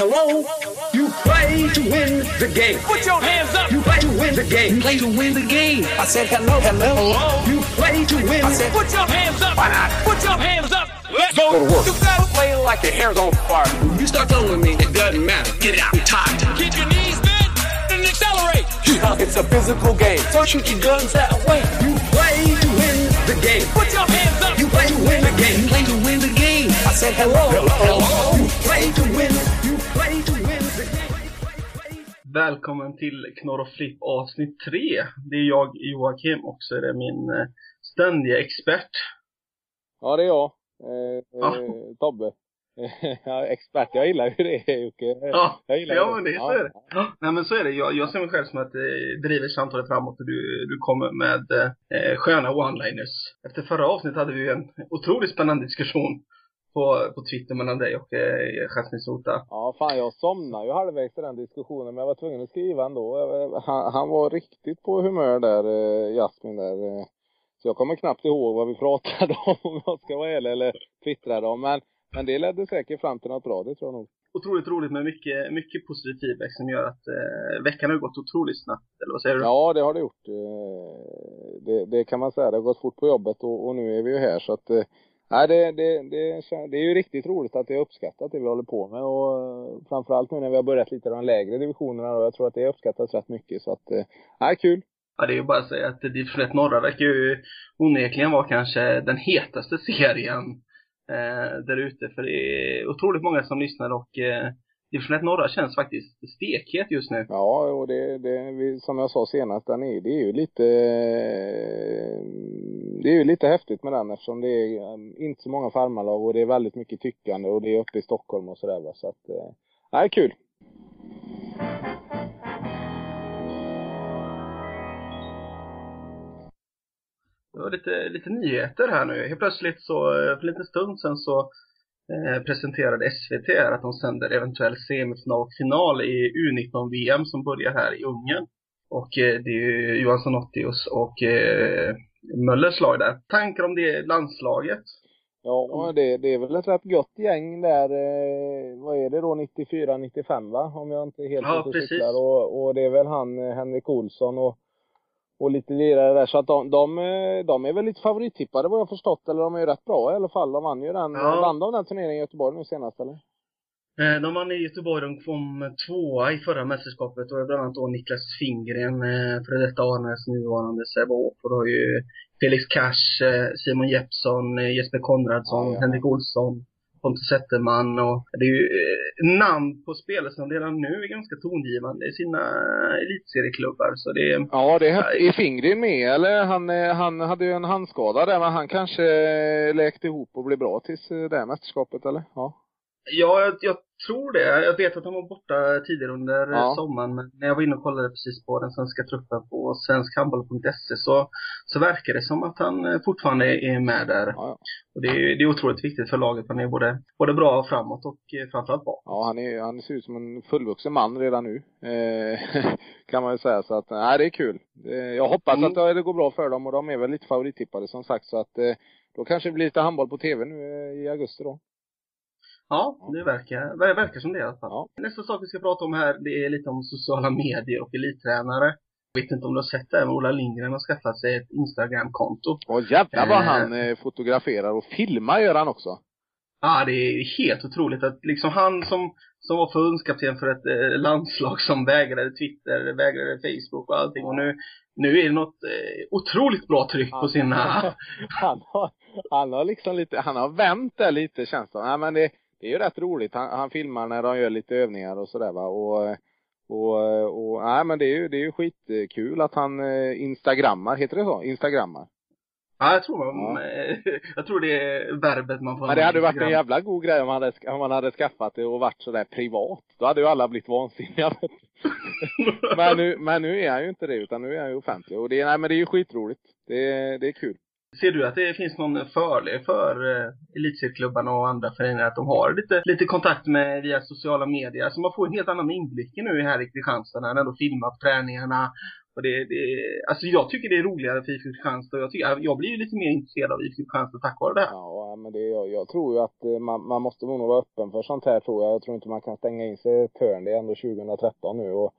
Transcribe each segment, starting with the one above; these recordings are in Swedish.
Hello? You play to win the game. Put your hands up. You play to win the game. You Play to win the game. I said hello, hello. Hello. You play to win. I said, put your hands up. Why not? Put your hands up. Let's Go to work. You gotta play like your hair's on fire. You start telling me it doesn't matter. Get it out. I'm tired. Keep your knees bent and accelerate. It's a physical game. So shoot your guns that way. You play to win the game. Put your hands up. You play to win the game. You Play to win the game. I said hello, hello. You play to Välkommen till Knorr och Flipp avsnitt 3. Det är jag, Joakim, och så är det min eh, ständiga expert. Ja, det är jag. Eh, Ja. eh, Tobbe. ja, expert. Jag gillar ju det Jocke. Ja, jag gillar ja det. men det, så Ja, är det. Ja, nej men så är det. Jag, jag ser mig själv som att det driver samtalet framåt och du, du kommer med eh, sköna one-liners. Efter förra avsnittet hade vi ju en otroligt spännande diskussion på, på Twitter mellan dig och eh, Jasmin Sota. Ja, fan jag somnade ju halvvägs i den diskussionen men jag var tvungen att skriva ändå. Han, han var riktigt på humör där, eh, Jasmin där. eh. Så jag kommer knappt ihåg vad vi pratade om om jag ska vara ärlig eller twittrade om. Men, men det ledde säkert fram till något bra, det tror jag nog. Otroligt roligt med mycket, mycket positiv feedback som gör att eh, veckan har gått otroligt snabbt. Eller vad säger du? Ja, det har det gjort. Eh, Det, det kan man säga. Det har gått fort på jobbet och, och nu är vi ju här så att eh, Nej, det, det, det, det är ju riktigt roligt att det är uppskattat det vi håller på med och eh, framförallt nu när vi har börjat lite i de lägre divisionerna och jag tror att det uppskattas rätt mycket så att, eh, nej kul. Ja, det är ju bara att säga att Division 1 norra verkar ju onekligen vara kanske den hetaste serien eh, där ute. För det är otroligt många som lyssnar och eh, Division 1 norra känns faktiskt stekhet just nu. Ja, och det, det som jag sa senast, den är, det är ju lite, eh, det är ju lite häftigt med den eftersom det är eh, inte så många farmarlag och det är väldigt mycket tyckande och det är uppe i Stockholm och sådär va. Så att, eh, nej kul. Det var lite, lite nyheter här nu. Helt plötsligt så, eh, för en liten stund sedan så eh, presenterade SVT här att de sänder eventuell semifinal och final i U19-VM som börjar här i Ungern. Och eh, det är ju Johan Sonottius och eh, Möllers lag där. Tankar om det landslaget? Ja, det, det är väl ett rätt gott gäng där, eh, vad är det då, 94, 95 va? Om jag inte är helt Ja, precis. Och, och det är väl han, Henrik Olsson och, och lite lirare där. Så att de, de, eh, de är väl lite favorittippade vad jag förstått. Eller de är ju rätt bra i alla fall. De vann ju den, Ja. vann de den turneringen i Göteborg nu senast eller? Eh, De vann i Göteborg, de kom tvåa i förra mästerskapet och bland annat då Niklas Fingren, eh, före detta Arnäs nuvarande Sävehof. Och då har ju Felix Cash, Simon Jeppsson, Jesper Konradsson, Ja, ja. Henrik Olsson, Pontus Zetterman och det är ju eh, namn på spelare som redan nu är ganska tongivande i sina elitserieklubbar. Så det är, Ja, det är, är Fingrid med eller? Han, eh, han hade ju en handskada där men han kanske eh, läkte ihop och blev bra tills det här mästerskapet eller? Ja. Ja, jag, jag tror det. Jag vet att han var borta tidigare under Ja. sommaren, men när jag var inne och kollade precis på den svenska truppen på svenskhandboll.se så, så verkar det som att han eh, fortfarande är med där. Ja, ja. Och det är, det är otroligt viktigt för laget. Han är både, både bra framåt och eh, framförallt bak. Ja, han, är, han ser ut som en fullvuxen man redan nu. Eh, kan man ju säga. Så att, nej det är kul. Eh, jag hoppas Mm. att det, det går bra för dem och de är väl lite favorittippade som sagt. Så att eh, då kanske det blir lite handboll på tv nu eh, i augusti då. Ja, det verkar, ver- verkar som det i alla fall. Ja. Nästa sak vi ska prata om här, det är lite om sociala medier och elittränare. Jag vet inte om du har sett det men Ola Lindgren har skaffat sig ett Instagram-konto. Och jävlar vad Eh. han eh, fotograferar och filmar gör han också. Ja, det är helt otroligt att liksom han som, som var förbundskapten för ett eh, landslag som vägrade Twitter, vägrade Facebook och allting och nu, nu är det något eh, otroligt bra tryck på sina, han, har, han har liksom lite, han har vänt det lite känns det. Nej men det, det är ju rätt roligt. Han, han filmar när de gör lite övningar och sådär va. Och, och, och nej men det är ju, det är ju skitkul att han eh, instagrammar, heter det så? Instagrammar. ja jag tror man, Ja. eh, jag tror det är verbet man får Men det hade varit en Instagram. jävla god grej om han hade, om han hade skaffat det och varit sådär privat. Då hade ju alla blivit vansinniga. men, nu, men nu är han ju inte det utan nu är han ju offentlig. Och det, nej men det är ju skitroligt. Det, det är kul. Ser du att det finns någon fördel för eh, elitserieklubbarna och andra föreningar att de har lite, lite kontakt med via sociala medier? Alltså man får en helt annan inblick nu här i Kristianstad när de ändå filmar träningarna Och det, det, alltså jag tycker det är roligare för IFK Kristianstad och jag, tycker, jag blir ju lite mer intresserad av IFK Kristianstad tack vare det här. Ja, men det, jag, jag tror ju att eh, man, man måste nog vara öppen för sånt här tror jag. Jag tror inte man kan stänga in sig i ett hörn. Det är ändå 2013 nu och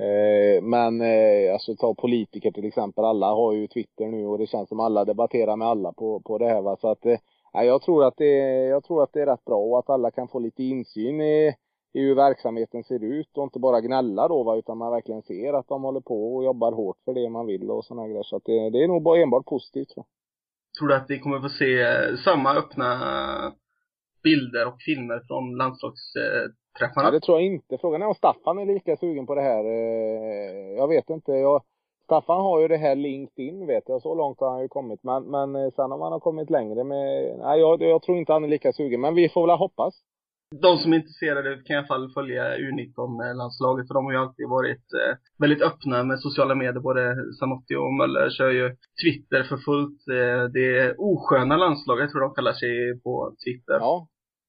eh, men eh, alltså ta politiker till exempel. Alla har ju Twitter nu och det känns som alla debatterar med alla på, på det här va. Så att eh, jag tror att det, jag tror att det är rätt bra och att alla kan få lite insyn i i hur verksamheten ser ut och inte bara gnälla då va, utan man verkligen ser att de håller på och jobbar hårt för det man vill och sådana grejer. Så att det, det är nog bara enbart positivt tror. Tror du att vi kommer få se eh, samma öppna eh, bilder och filmer från landslagsträffarna? Ja, det tror jag inte. Frågan är om Staffan är lika sugen på det här. Eh, jag vet inte. Jag, Staffan har ju det här LinkedIn vet jag, så långt har han ju kommit. Men, men eh, sen om han har kommit längre med, nej jag, jag tror inte han är lika sugen. Men vi får väl hoppas de som är intresserade kan i alla fall följa U19-landslaget för de har ju alltid varit eh, väldigt öppna med sociala medier. Både Sanotti och Möller kör ju Twitter för fullt. Eh, det osköna landslaget tror de kallar sig på Twitter. Ja.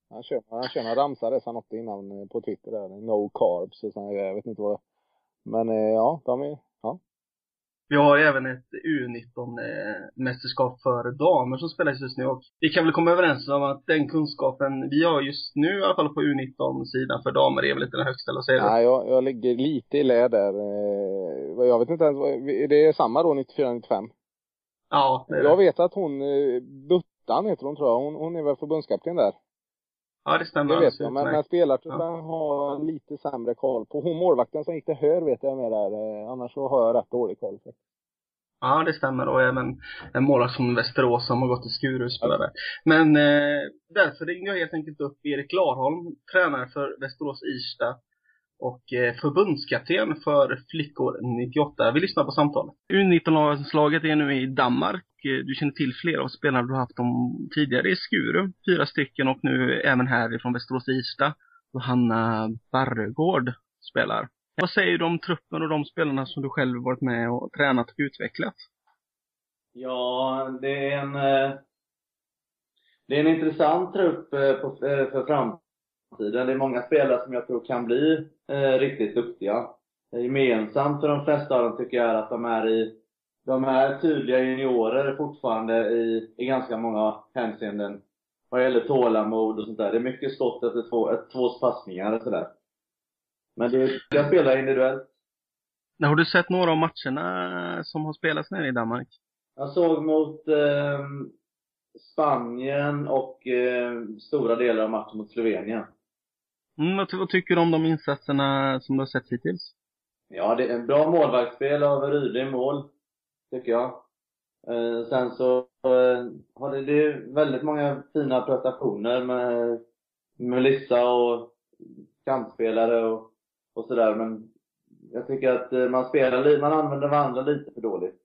Han kör, han kör några ramsor där Sanotti innan eh, på Twitter där. No carbs och sådana Jag vet inte vad. Men eh, ja, de är, ja. Vi har även ett U19-mästerskap eh, för damer som spelas just nu och vi kan väl komma överens om att den kunskapen vi har just nu, i alla fall på U19-sidan för damer, är väl inte den högsta, eller säger? Nej, jag, jag ligger lite i lä där. Jag vet inte ens, det är samma då, 94-95? Ja, det är det. Jag vet att hon, Buttan heter hon tror jag, hon, hon är väl förbundskapten där? Ja, det stämmer. Det vet jag, men, men spelartruppen ja. har lite sämre koll på. Hon målvakten som gick till hör vet jag med där. Eh, annars så har jag rätt dålig koll. För. Ja, det stämmer. Och även en målvakt från Västerås som har gått till Skuru och spelar där. Men eh, därför ringde jag helt enkelt upp Erik Larholm, tränare för Västerås Irsta och eh, förbundskapten för flickor 98. Vi lyssnar på samtalet. U19-landslaget är nu i Danmark. Eh, du känner till flera av spelarna du har haft dem tidigare i Skuru, fyra stycken och nu även härifrån Västerås Irsta. Och Hanna Barregård spelar. Vad säger du om truppen och de spelarna som du själv varit med och tränat och utvecklat? Ja, det är en eh, det är en intressant trupp eh, för framtiden. Det är många spelare som jag tror kan bli riktigt duktiga. Gemensamt för de flesta av dem tycker jag är att de är i de är tydliga juniorer fortfarande i, i ganska många hänseenden. Vad gäller tålamod och sånt där. Det är mycket skott efter två, ett, två passningar och sådär. Men det, jag spelar individuellt. Har du sett några av matcherna som har spelats nere i Danmark? Jag såg mot eh, Spanien och eh, stora delar av matchen mot Slovenien. Mm, vad, vad tycker du om de insatserna som du har sett hittills? Ja, det är en bra målvaktsspel av Ryde i mål, tycker jag. Eh, sen så eh, har det, det väldigt många fina prestationer med Melissa och kantspelare och, och sådär, men jag tycker att eh, man spelar, man använder varandra lite för dåligt.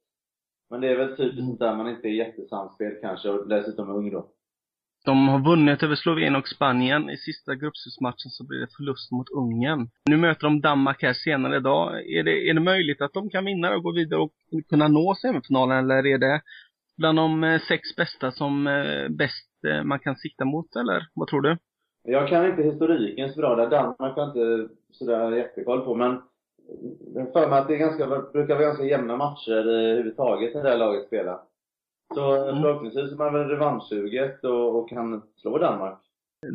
Men det är väl typiskt mm. där man inte är jättesamspel kanske och dessutom är ung då. De har vunnit över Slovenien och Spanien. I sista gruppspelsmatchen så blir det förlust mot Ungern. Nu möter de Danmark här senare idag. Är det, är det möjligt att de kan vinna och gå vidare och kunna nå semifinalen eller är det bland de eh, sex bästa som eh, bäst eh, man kan sikta mot eller vad tror du? Jag kan inte historiken så bra där. Danmark har jag inte sådär jättekoll på men jag för mig att det är ganska, brukar vara ganska jämna matcher överhuvudtaget när det här laget spelar. Så mm. förhoppningsvis är man väl revanschsuget och, och kan slå Danmark.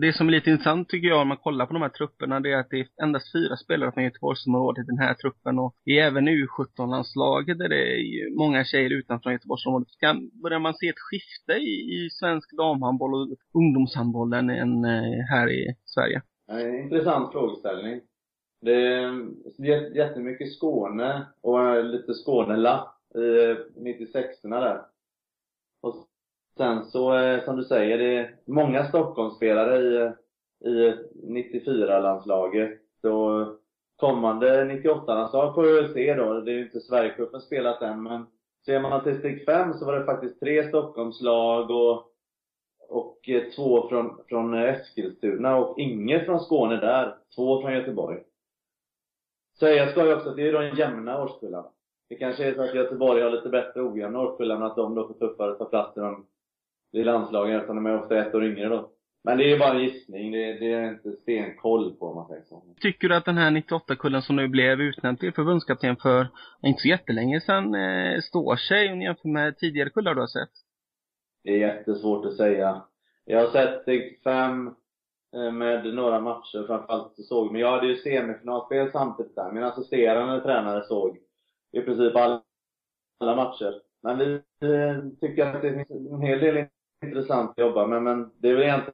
Det som är lite intressant tycker jag om man kollar på de här trupperna, det är att det är endast fyra spelare från Göteborgsområdet i den här truppen och i även U17-landslaget är det många tjejer utanför Göteborgsområdet. Kan, börjar man se ett skifte i, i svensk damhandboll och ungdomshandbollen än eh, här i Sverige? Intressant frågeställning. Det är jättemycket Skåne och lite Skånelapp i 96orna där. Sen så, eh, som du säger, det är många Stockholmsspelare i, i 94-landslaget. Och kommande 98-landslag får vi väl se då. Det är ju inte Sverigecupen spelat än, men ser man till steg 5 så var det faktiskt tre Stockholmslag och, och eh, två från, från Eskilstuna och inget från Skåne där. Två från Göteborg. Säga ska ju också att det är de jämna årskullarna. Det kanske är så att Göteborg har lite bättre ojämna årskullar, men att de då får tuffare att ta plats i, de, i landslagen eftersom de är ofta ett år yngre då. Men det är ju bara en gissning. Det, det är inte stenkoll på om man säger så. Tycker du att den här 98-kullen som nu blev utnämnd till förbundskapten för inte så jättelänge sedan eh, står sig om ni jämför med tidigare kullar du har sett? Det är jättesvårt att säga. Jag har sett Steg 5 eh, med några matcher framförallt såg, men jag hade ju semifinalspel samtidigt där. Min assisterande tränare såg i princip alla, alla matcher. Men vi eh, tycker att det finns en hel del intressant att jobba med, men det är väl egentligen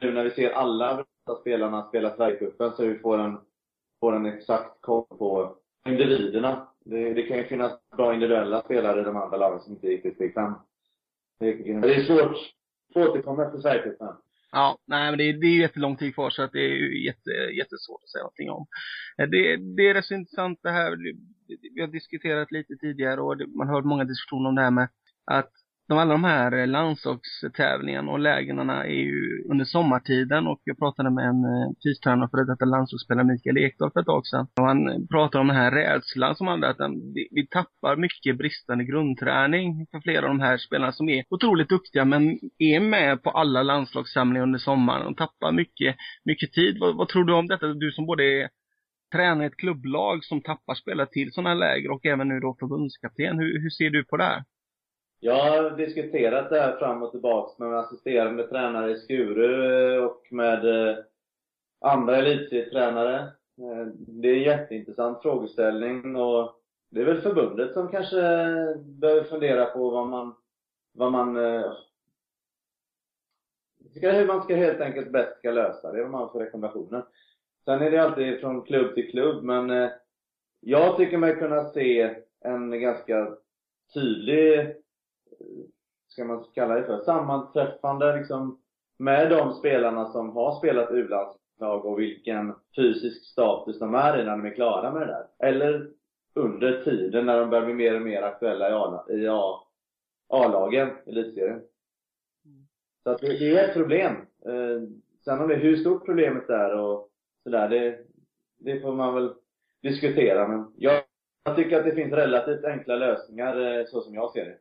nu när vi ser alla bästa spelarna spela Sverigecupen så vi får en, får en exakt koll på individerna. Det, det kan ju finnas bra individuella spelare i de andra lagen som inte gick till steg 5. Det, det är svårt att återkomma efter Sverigecupen. Ja, nej men det är, det är ju jättelång tid kvar så att det är ju jätte, jättesvårt att säga någonting om. Det, det är rätt så intressant det här, vi har diskuterat lite tidigare och det, man har hört många diskussioner om det här med att de, alla de här eh, landslagstävlingarna och lägren är ju under sommartiden och jag pratade med en eh, fystränare för detta landslagsspelare Mikael Ekdahl för ett tag sedan. Och han eh, pratade om den här rädslan som han hade, att den, vi, vi tappar mycket bristande grundträning för flera av de här spelarna som är otroligt duktiga men är med på alla landslagssamlingar under sommaren. De tappar mycket, mycket tid. Vad, vad tror du om detta? Du som både är träna i ett klubblag som tappar spelare till sådana här läger och även nu då förbundskapten. Hur, hur ser du på det här? Jag har diskuterat det här fram och tillbaks med assisterande tränare i Skuru eh, och med eh, andra elitserietränare. Eh, det är en jätteintressant frågeställning och det är väl förbundet som kanske behöver fundera på vad man, vad man hur man ska helt enkelt bäst ska lösa det, vad man har för rekommendationer. Sen är det alltid från klubb till klubb, men jag tycker mig kunna se en ganska tydlig ska man kalla det för, sammanträffande liksom med de spelarna som har spelat u-landslag och vilken fysisk status de är i när de är klara med det där. Eller under tiden när de börjar bli mer och mer aktuella i A-lagen, elitserien. Mm. Så att det, det är ett problem. Eh, sen om det, hur stort problemet är och sådär, det, det får man väl diskutera. Men jag, jag tycker att det finns relativt enkla lösningar, eh, så som jag ser det.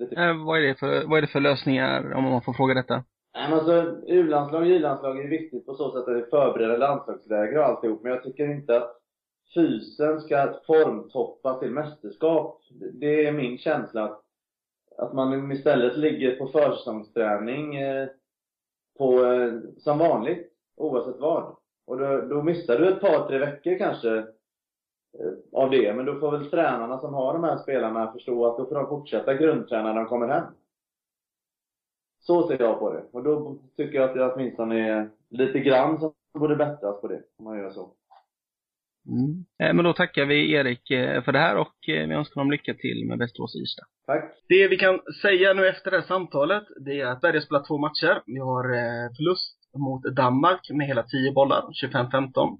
Eh, vad, är det för, vad är det för lösningar, om man får fråga detta? Nej men alltså, U-landslag och J-landslag är viktigt på så sätt att det förbereder landslagsläger och alltihop, men jag tycker inte att fysen ska formtoppa till mästerskap. Det är min känsla. Att, att man istället ligger på försäsongsträning eh, på, eh, som vanligt, oavsett vad. Och då, då missar du ett par, tre veckor kanske av det. Men då får väl tränarna som har de här spelarna förstå att då får de fortsätta grundträna när de kommer hem. Så ser jag på det. Och då tycker jag att det åtminstone är lite grann som borde bättras på det, om man gör så. Mm. Eh, men då tackar vi Erik eh, för det här och vi önskar dem lycka till med Västerås Ystad. Tack. Det vi kan säga nu efter det här samtalet, det är att Sverige spelar två matcher. Vi har förlust mot Danmark med hela 10 bollar, 25-15.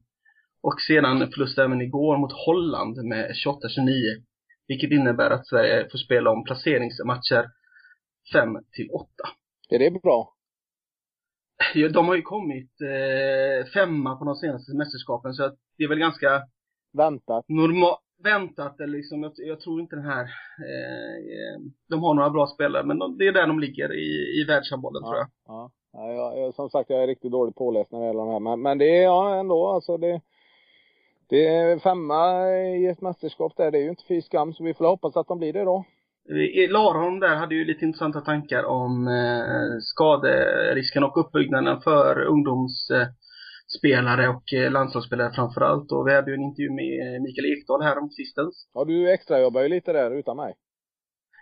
Och sedan förlust även igår mot Holland med 28-29. Vilket innebär att Sverige får spela om placeringsmatcher 5 till 8. Är det bra? Ja, de har ju kommit eh, femma på de senaste mästerskapen så att det är väl ganska Väntat. Normal, väntat eller liksom, jag, jag tror inte den här, eh, de har några bra spelare men de, det är där de ligger i, i världshandbollen ja, tror jag. Ja, ja jag, som sagt jag är riktigt dåligt påläst när det gäller de här men, men det är, ja ändå alltså det det är femma i ett mästerskap där, det är ju inte fy skam, så vi får hoppas att de blir det då. Larholm där hade ju lite intressanta tankar om eh, skaderisken och uppbyggnaden för ungdomsspelare eh, och eh, landslagsspelare framför allt. Och vi hade ju en intervju med Mikael Ekdahl här om sistens. Ja, du extrajobbar ju lite där utan mig.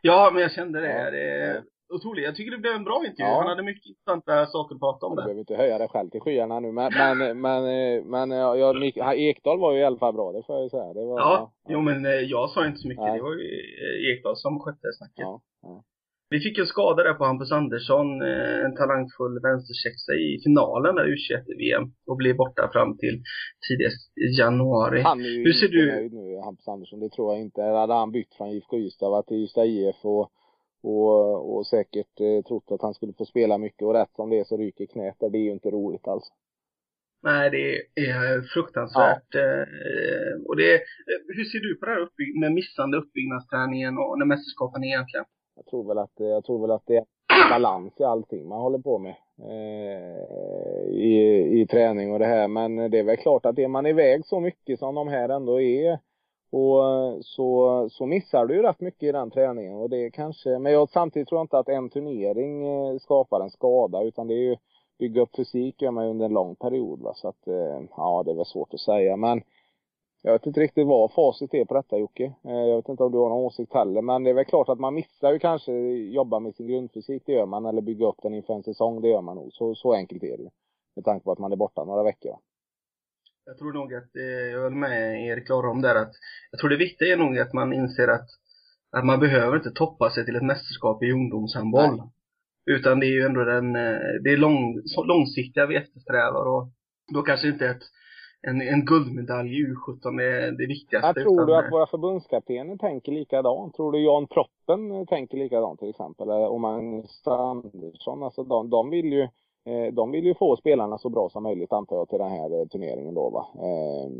Ja, men jag kände det. Ja, det otroligt. Jag tycker det blev en bra intervju. Ja. Han hade mycket intressanta saker att prata om. Du behöver inte höja dig själv till skyarna nu. Men, men, men, men jag, Ekdal var ju i alla fall bra, det får jag ju säga. Det var, ja, ja. jo men eh, jag sa inte så mycket. Nej. Det var ju eh, Ekdal som skötte snacket. Ja, ja. Vi fick en skada där på Hampus Andersson, eh, en talangfull vänstersexa i finalen där U21-VM och blir borta fram till tidigast januari. Han är ju Hur ser du? nöjd nu, Hampus Andersson. Det tror jag inte. Hade han bytt från IFK Ystad, i Ystad IF och och, och säkert eh, trott att han skulle få spela mycket och rätt som det är så ryker knät där. Det är ju inte roligt alls. Nej, det är fruktansvärt. Ja. Eh, och det, hur ser du på det här uppbygg med missande uppbyggnadsträningen och när mästerskapen är egentligen? Jag tror väl att, jag tror väl att det är balans i allting man håller på med. eh, i, i träning och det här. Men det är väl klart att är man iväg så mycket som de här ändå är och eh, så, så missar du ju rätt mycket i den träningen och det är kanske, men jag samtidigt tror jag inte att en turnering eh, skapar en skada utan det är ju bygga upp fysik gör man under en lång period va så att eh, ja det är väl svårt att säga men jag vet inte riktigt vad facit är på detta Jocke. Jag vet inte om du har någon åsikt heller men det är väl klart att man missar ju kanske jobba med sin grundfysik, det gör man, eller bygga upp den inför en säsong, det gör man nog. Så, så enkelt är det ju. Med tanke på att man är borta några veckor. Va? Jag tror nog att, eh, jag håller med Erik Larom där att, jag tror det viktiga är nog att man inser att, att man behöver inte toppa sig till ett mästerskap i ungdomshandboll. Utan det är ju ändå den, eh, det är lång, långsiktiga vi eftersträvar och då kanske inte ett, en, en guldmedalj i U17 är det viktigaste. Jag tror du att våra förbundskaptener tänker likadant? Tror du Jan Proppen tänker likadant till exempel? Eller- Magnus Andersson, alltså de, de vill ju eh, de vill ju få spelarna så bra som möjligt antar jag till den här eh, turneringen då va. Eh,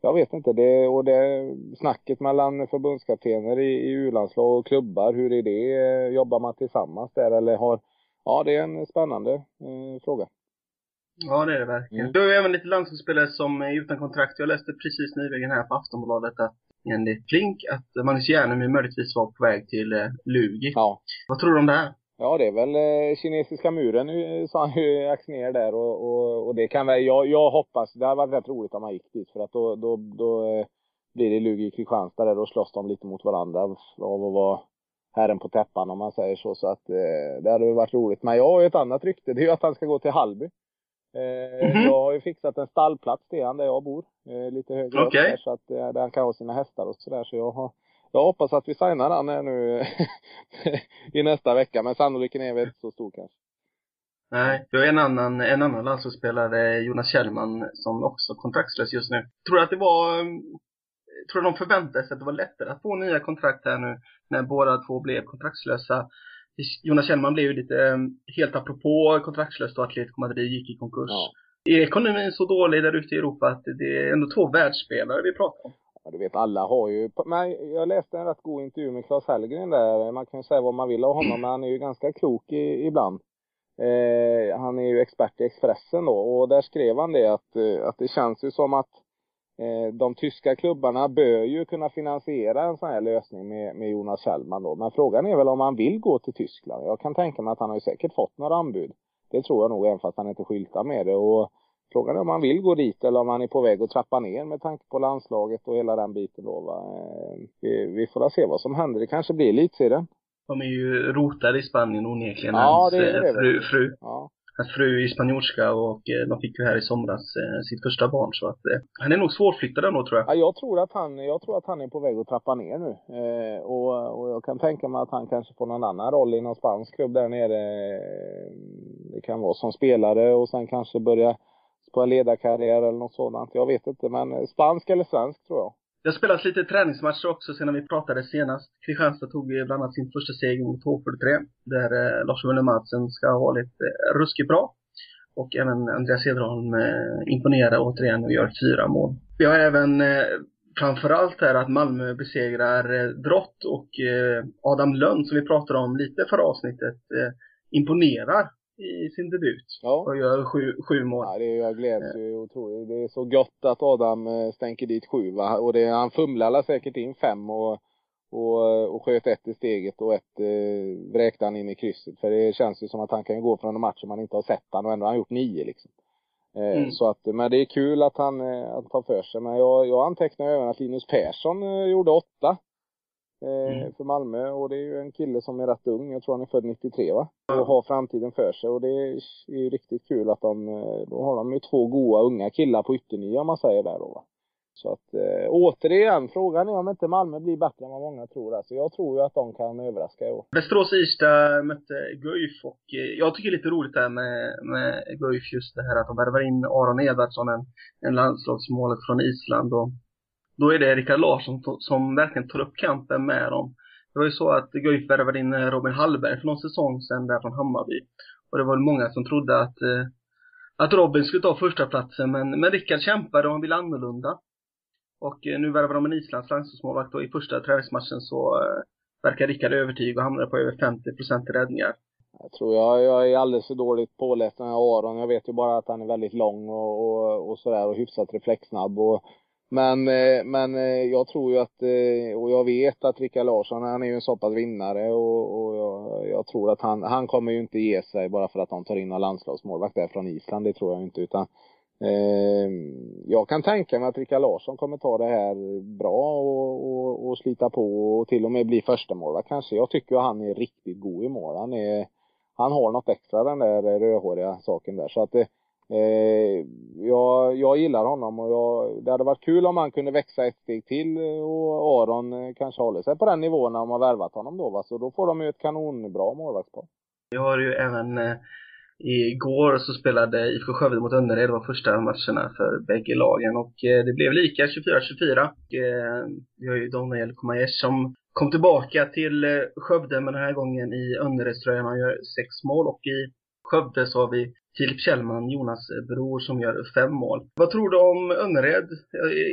Jag vet inte, det, och det snacket mellan förbundskaptener i, i U-landslag och klubbar, hur är det? Eh, Jobbar man tillsammans där eller har, ja det är en spännande eh, fråga. Ja, det är det verkligen. Mm. Du har ju även lite landslagsspelare som är utan kontrakt. Jag läste precis nyligen här på Aftonbladet att enligt Flink att Magnus Järnemy möjligtvis var på väg till eh, Lugi. Ja. Vad tror du om det här? Ja, det är väl eh, kinesiska muren nu, sa han ju Axnér där och, och, och det kan väl, jag, jag hoppas, det hade varit rätt roligt om han gick dit för att då, då, då eh, blir det Lugi Kristianstad där, då slåss de lite mot varandra av att vara herren på täppan om man säger så, så att eh, det hade väl varit roligt. Men jag har ju ett annat rykte, det är ju att han ska gå till Hallby. Eh, Mhm. Jag har ju fixat en stallplats till han där jag bor, eh, lite högre upp Okej. där, så att eh, där han kan ha sina hästar och sådär, så jag har jag hoppas att vi signar han här nu i nästa vecka, men sannolikheten är väl inte så stor kanske. Nej, vi har en annan, en annan landslagsspelare, Jonas Kjellman, som också kontraktslös just nu. Tror du att det var, eh, tror du de förväntade sig att det var lättare att få nya kontrakt här nu, när båda två blev kontraktslösa? Jonas Kjellman blev ju lite, eh, helt apropå kontraktslöst och Atletico Madrid gick i konkurs. Ja. Är ekonomin så dålig där ute i Europa att det är ändå två världsspelare vi pratar om? Ja, du vet, alla har ju, men jag läste en rätt god intervju med Claes Hellgren där. Man kan ju säga vad man vill av honom, men han är ju ganska klok i, ibland. Eh, han är ju expert i Expressen då och där skrev han det att, eh, att det känns ju som att eh, de tyska klubbarna bör ju kunna finansiera en sån här lösning med, med Jonas Kjellman då. Men frågan är väl om han vill gå till Tyskland. Jag kan tänka mig att han har ju säkert fått några anbud. Det tror jag nog, även fast han inte skyltar med det. Och Frågan är om han vill gå dit eller om han är på väg att trappa ner med tanke på landslaget och hela den biten då va. Eh, Vi, vi får se vad som händer. Det kanske blir elitserien. De är ju rotade i Spanien onekligen. Ja, hans det är eh, det fru, fru, Ja. hans fru är spanjorska och eh, de fick ju här i somras sitt första barn så att han är nog svårflyttad ändå tror jag. ja, jag tror att han, jag tror att han är på väg att trappa ner nu. Och, och jag kan tänka mig att han kanske får någon annan roll i någon spansk klubb där nere. Det kan vara som spelare och sen kanske börja på en ledarkarriär eller något sådant. Jag vet inte, men spansk eller svensk tror jag. Det har spelats lite träningsmatcher också sedan vi pratade senast. Kristianstad tog ju bland annat sin första seger mot H43. Där eh, Lars Wille Madsen ska ha varit eh, ruskigt bra. Och även Andreas Edholm eh, imponerar återigen och gör fyra mål. Vi har även eh, framförallt här att Malmö besegrar eh, Drott och eh, Adam Lönn som vi pratade om lite förra avsnittet eh, imponerar i sin debut. Ja. Och gör sju, sju mål. Ja, det är, jag gläds ju otroligt. Det är så gott att Adam eh, stänker dit sju va. Och det, han fumlade säkert in fem och, och, och sköt ett i steget och ett eh, vräkte han in i krysset. För det känns ju som att han kan gå från en match som man inte har sett han och ändå har han gjort nio liksom. Eh, Mm. Så att, men det är kul att han, eh, att tar för sig. Men jag, jag antecknar även att Linus Persson eh, gjorde åtta. Eh, Mm. för Malmö och det är ju en kille som är rätt ung. Jag tror han är född 93 va? Och har framtiden för sig och det är ju riktigt kul att de, eh, då har de ju två goa unga killar på ytternio om man säger där då va. Så att eh, återigen, frågan är om inte Malmö blir bättre än vad många tror. Alltså jag tror ju att de kan överraska i år. Västerås-Irsta mötte Guif och eh, jag tycker det är lite roligt det här med, med Guif just det här att de värvar in Aron Edvardsson, en, en landslagsmålet från Island och då är det Rikard Larsson to- som verkligen tar upp kampen med dem. Det var ju så att Guif värvade in eh, Robin Hallberg för någon säsong sedan där från Hammarby. Och det var väl många som trodde att, eh, att Robin skulle ta första platsen men, men Rickard kämpade och han ville annorlunda. Och eh, nu värvar de en Islands landslagsmålvakt och i första träningsmatchen så eh, verkar Rickard övertygad och hamnade på över 50 procent i räddningar. Jag tror jag, jag är alldeles för dåligt påläst den här Aron. Jag vet ju bara att han är väldigt lång och, och, och sådär och hyfsat reflexsnabb och men, eh, men eh, jag tror ju att, eh, och jag vet att Rickard Larsson, han är ju en så pass vinnare och, och jag, jag, tror att han, han kommer ju inte ge sig bara för att de tar in en landslagsmålvakt där från Island, det tror jag inte utan eh, jag kan tänka mig att Rickard Larsson kommer ta det här bra och, och, och slita på och till och med bli första målvakt kanske. Jag tycker att han är riktigt god i mål. Han är, han har något extra den där rödhåriga saken där så att det Eh, jag, jag gillar honom och jag, det hade varit kul om han kunde växa ett steg till eh, och Aron eh, kanske håller sig på den nivån när de har värvat honom då va. Så då får de ju ett kanonbra målvaktspar. Vi har ju även eh, Igår så spelade IFK Skövde mot Önnered, det var första matcherna för bägge lagen och eh, det blev lika 24-24. Eh, vi har ju Daniel Komayesh som kom tillbaka till eh, Skövde men den här gången i Önneredströjan. Han gör sex mål och i Skövde så har vi Filip Kjellman, Jonas bror, som gör fem mål. Vad tror du om Önnered?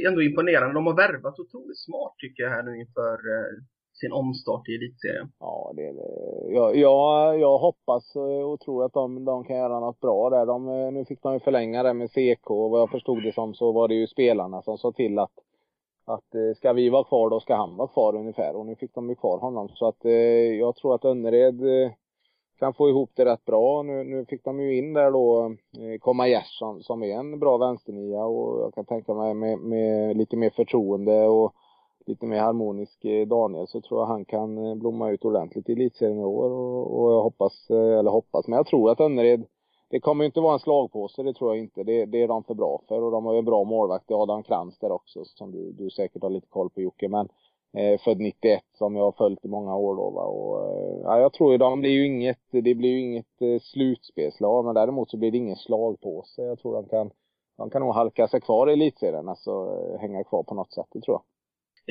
Ändå imponerande. De har värvat otroligt smart tycker jag här nu inför eh, sin omstart i elitserien. Ja, det det. Jag, jag, jag hoppas och tror att de, de kan göra något bra där. De, eh, nu fick de ju förlänga det med CK och vad jag förstod det som så var det ju spelarna som sa till att att eh, ska vi vara kvar då ska han vara kvar ungefär och nu fick de ju kvar honom så att jag tror att Önnered kan få ihop det rätt bra. Nu, nu fick de ju in där då eh, Komma Gerson som är en bra vänsternia och jag kan tänka mig med, med lite mer förtroende och lite mer harmonisk eh, Daniel så tror jag han kan eh, blomma ut ordentligt i elitserien i år och, och jag hoppas, eller hoppas, men jag tror att Önnered det kommer ju inte vara en slagpåse, det tror jag inte. Det, det är de för bra för och de har ju en bra målvakt, i Adam Krantz där också som du, du säkert har lite koll på Jocke. Men eh, född 91 som jag har följt i många år då va. Och, eh, jag tror ju de blir ju inget, det blir ju inget eh, slutspelslag men däremot så blir det ingen slagpåse. Jag tror de kan, de kan nog halka sig kvar i elitserien, alltså eh, hänga kvar på något sätt, det tror jag.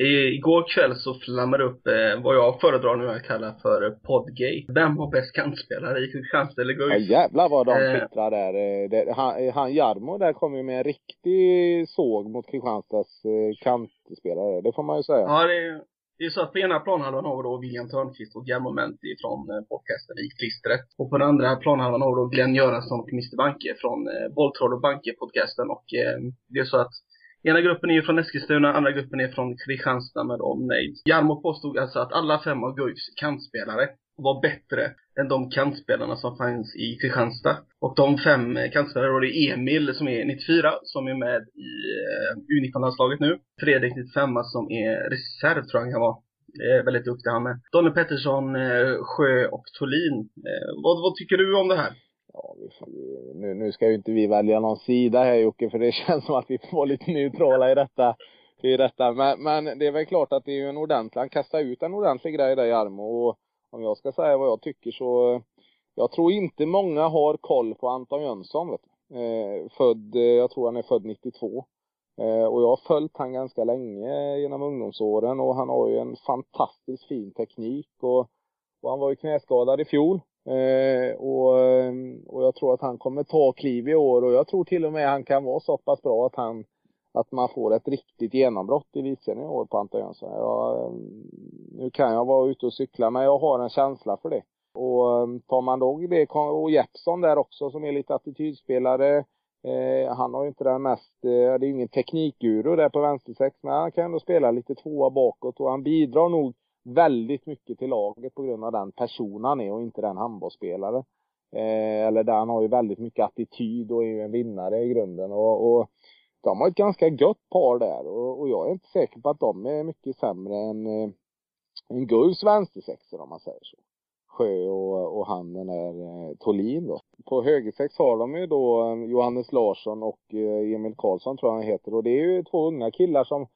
I, igår kväll så flammade upp eh, vad jag föredrar nu att kalla för Podgate. Vem har bäst kantspelare i Kristianstad eller Guif? Ja jävlar vad de Eh. twittrar där. Eh, det, han, han Jarmo där kom ju med en riktig såg mot Kristianstads eh, kantspelare. Det får man ju säga. Ja, det det är så att på ena planhalvan har vi då William Törnqvist och Guillermo Menti från eh, podcasten i klistret. Och på den andra planhalvan har vi då Glenn Göransson och Mr Banke från eh, Bolltroll och Banke-podcasten. Och eh, det är så att ena gruppen är ju från Eskilstuna, andra gruppen är från Kristianstad med omnejd. Jarmo påstod alltså att alla fem av Guifs kantspelare var bättre än de kantspelarna som fanns i Kristianstad. Och de fem kantspelarna kantspelare då, det är Emil som är 94, som är med i eh, U19-landslaget nu. Fredrik 95 som är reserv tror jag han kan vara. Eh, väldigt duktig han med. Donny Pettersson, eh, Sjö och Tolin. Eh, vad, vad tycker du om det här? Vi får, vi- nu, nu ska ju inte vi välja någon sida här Jocke, för det känns som att vi får vara lite neutrala i detta. I detta. Men, men det är väl klart att det är ju en ordentlig, han kastar ut en ordentlig grej där armen. och om jag ska säga vad jag tycker så jag tror inte många har koll på Anton Jönsson vet du. Eh, född, eh, jag tror han är född 92. Eh, och jag har följt han ganska länge genom ungdomsåren och han har ju en fantastiskt fin teknik och, och han var ju knäskadad i fjol. Eh, och, eh, och jag tror att han kommer ta kliv i år och jag tror till och med han kan vara så pass bra att han att man får ett riktigt genombrott i elitserien i år på Anton Jönsson. Jag, eh, nu kan jag vara ute och cykla men jag har en känsla för det. Och eh, tar man då det och Jeppsson där också som är lite attitydspelare. Eh, han har ju inte den mest, eh, det är ingen teknikguru där på vänstersex men han kan ändå spela lite tvåa bakåt och han bidrar nog väldigt mycket till laget på grund av den person han är och inte den handbollsspelare. Eh, eller där han har ju väldigt mycket attityd och är ju en vinnare i grunden och, och de har ett ganska gött par där och, och jag är inte säker på att de är mycket sämre än, eh, än Guifs vänstersexor om man säger så. Sjö och, och han den där eh, Tolin då. På högersex har de ju då eh, Johannes Larsson och eh, Emil Karlsson tror jag han heter och det är ju två unga killar som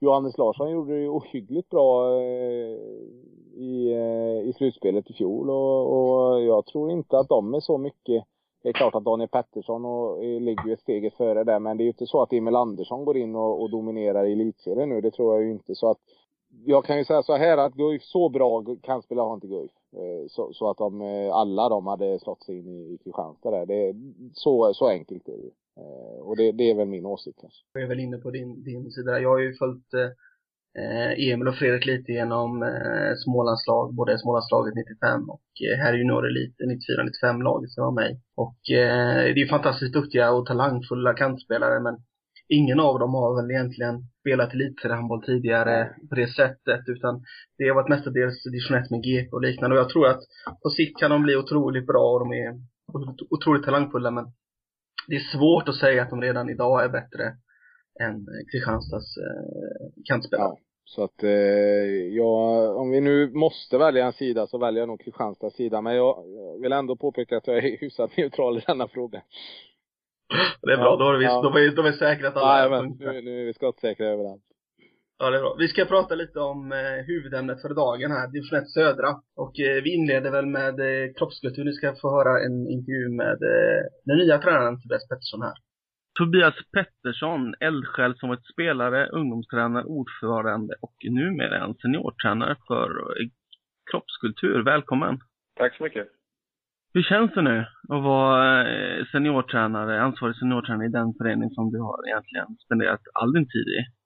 Johannes Larsson gjorde det ju ohyggligt bra eh, i, eh, i slutspelet i fjol och, och jag tror inte att de är så mycket det är klart att Daniel Pettersson och, eh, ligger ju ett steget före där men det är ju inte så att Emil Andersson går in och, och dominerar i elitserien nu. Det tror jag ju inte. Så att jag kan ju säga så här att Guif, så bra kan spela har inte Guif. Eh, Så, så att de, alla de hade slått sig in i, i Kristianstad där. Det, så, så enkelt är det ju. Eh, Och det, det är väl min åsikt kanske. Jag är väl inne på din, din sida. Jag har ju följt eh, Emil och Fredrik lite genom eh, Smålandslag, både Smålandslaget 95 och eh, här juniorelit 94-95 laget som var med Och eh, det är fantastiskt duktiga och talangfulla kantspelare men ingen av dem har väl egentligen spelat elitseriehandboll tidigare på det sättet utan det har varit mestadels division 1 med GP och liknande och jag tror att på sikt kan de bli otroligt bra och de är otroligt talangfulla men det är svårt att säga att de redan idag är bättre än Kristianstads eh, kantspelare. Ja. Så att eh, jag, om vi nu måste välja en sida så väljer jag nog Kristianstads sida. Men jag, jag vill ändå påpeka att jag är hyfsat neutral i denna fråga. Det är bra, då, har vi, ja. då, är, då är vi säkra att alla Nej, men nu, nu är vi skottsäkra överallt. Ja, det är bra. Vi ska prata lite om eh, huvudämnet för dagen här, division 1 södra. Och eh, vi inleder väl med eh, kroppskultur. Ni ska få höra en intervju med eh, den nya tränaren Tobias Pettersson här. Tobias Pettersson, eldsjäl som varit spelare, ungdomstränare, ordförande och numera en seniortränare för eh, kroppskultur. Välkommen! Tack så mycket! Hur känns det nu att vara eh, seniortränare, ansvarig seniortränare i den förening som du har egentligen spenderat all din tid i?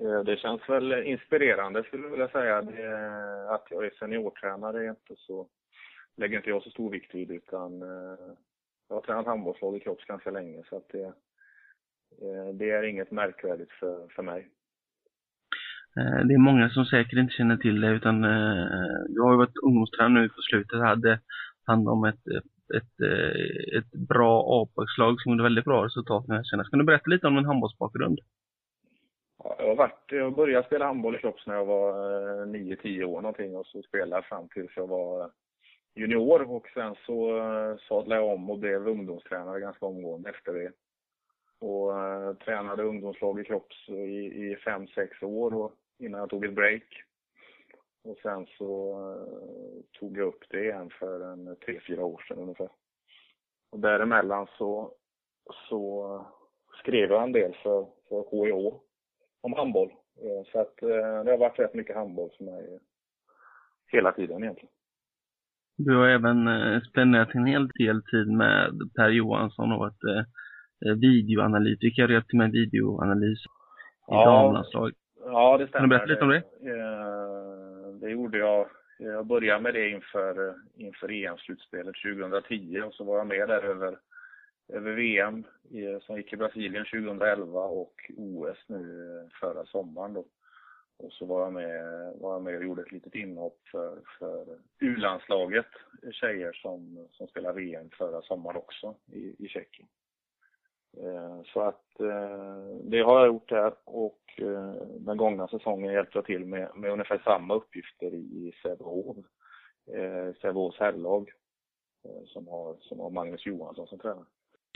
Eh, det känns väl inspirerande skulle jag vilja säga. Det, att jag är seniortränare är inte så, lägger inte jag så stor vikt vid utan eh, jag har tränat handbollslag i kropps ganska länge så att det, eh, det är inget märkvärdigt för, för mig. Det är många som säkert inte känner till det utan jag du har ju varit ungdomstränare nu på slutet hade hand om ett, ett, ett, ett bra a som gjorde väldigt bra resultat när jag känner. Kan du berätta lite om din handbollsbakgrund? Ja, jag, har varit, jag började spela handboll i Kropps när jag var eh, 9-10 år någonting och så spelade jag fram tills jag var eh, junior och sen så eh, sadlade jag om och blev ungdomstränare ganska omgående efter det och uh, tränade ungdomslag i kropps i, i fem, sex år och, innan jag tog ett break. Och sen så uh, tog jag upp det igen för en tre, fyra år sedan ungefär. Och däremellan så, så skrev jag en del för, för HIH om handboll. Uh, så att det har varit rätt mycket handboll för mig hela tiden egentligen. Du har även spenderat en hel del tid med Per Johansson och varit Eh, videoanalytiker, hjälpt till med videoanalys i ja, damlandslag. Ja, det stämmer. Kan du berätta lite om det? Eh, det gjorde jag. Jag började med det inför, inför EM-slutspelet 2010 och så var jag med där över, över VM som gick i Brasilien 2011 och OS nu eh, förra sommaren då. Och så var jag med, var jag med och gjorde ett litet inhopp för, för U-landslaget, tjejer som, som spelar VM förra sommaren också i, i Tjeckien. Eh, så att eh, det har jag gjort här och eh, den gångna säsongen hjälpte jag till med, med ungefär samma uppgifter i Sävehof. Eh, Sävehofs herrlag eh, som har, som har Magnus Johansson som tränare.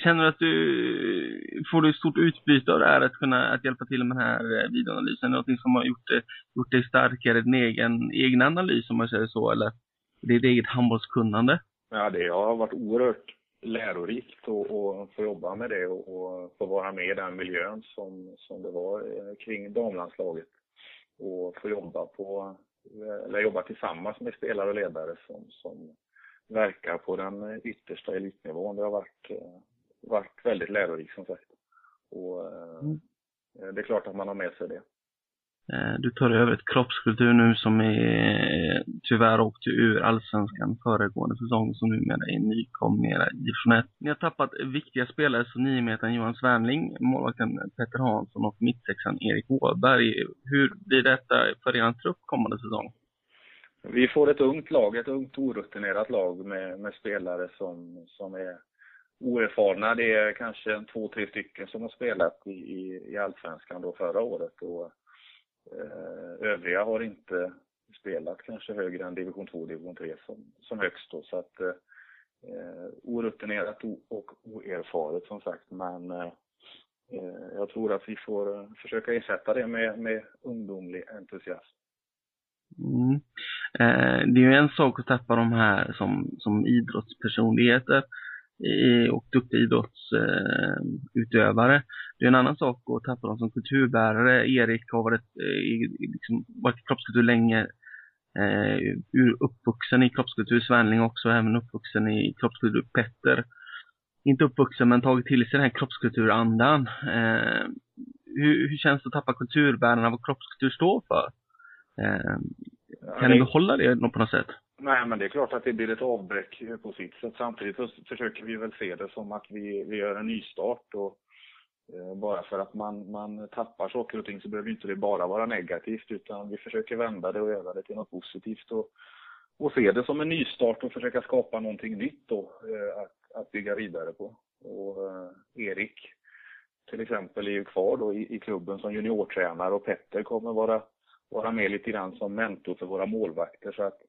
Känner du att du får du stort utbyte av det här att kunna att hjälpa till med den här eh, videoanalysen? Någonting som har gjort, gjort dig starkare, din egen, egen analys om man säger så, eller ditt eget handbollskunnande? Ja, det har varit oerhört lärorikt att få jobba med det och, och få vara med i den miljön som, som det var eh, kring damlandslaget. Och få jobba på, eh, eller jobba tillsammans med spelare och ledare som, som verkar på den yttersta elitnivån. Det har varit, varit väldigt lärorikt som sagt. Och eh, mm. det är klart att man har med sig det. Eh, du tar över ett kroppskultur nu som är tyvärr åkte ur allsvenskan föregående säsong som numera är nykomlingar i division 1. Ni har tappat viktiga spelare som niometern Johan Svärnling, målvakten Petter Hansson och mittsexan Erik Åberg. Hur blir detta för er trupp kommande säsong? Vi får ett ungt lag, ett ungt orutinerat lag med, med spelare som, som är oerfarna. Det är kanske två, tre stycken som har spelat i, i, i allsvenskan då förra året. Och Eh, övriga har inte spelat kanske högre än division 2 division 3 som, som högst då. Så att eh, orutinerat och oerfaret som sagt. Men eh, eh jag tror att vi får eh, försöka ersätta det med, med ungdomlig entusiasm. Mm. Eh, det är ju en sak att tappa de här som, som idrottspersonligheter och duktiga idrottsutövare. Det är en annan sak att tappa dem som kulturbärare. Erik har varit, eh, liksom, varit i kroppskultur länge. Eh, uppvuxen i kroppskultur, Svenling också, även uppvuxen i kroppskultur. Petter, inte uppvuxen men tagit till sig den här kroppskulturandan. Eh, hur, hur känns det att tappa kulturbäraren av vad kroppskultur står för? Eh, kan ni behålla det på något sätt? Nej, men det är klart att det blir ett avbräck på sitt sätt. Samtidigt försöker vi väl se det som att vi, vi gör en nystart och eh, bara för att man, man tappar saker och ting så behöver inte det bara vara negativt utan vi försöker vända det och göra det till något positivt och, och se det som en nystart och försöka skapa någonting nytt då eh, att, att bygga vidare på. Och eh, Erik till exempel är ju kvar då i, i klubben som juniortränare och Petter kommer vara, vara med lite grann som mentor för våra målvakter så att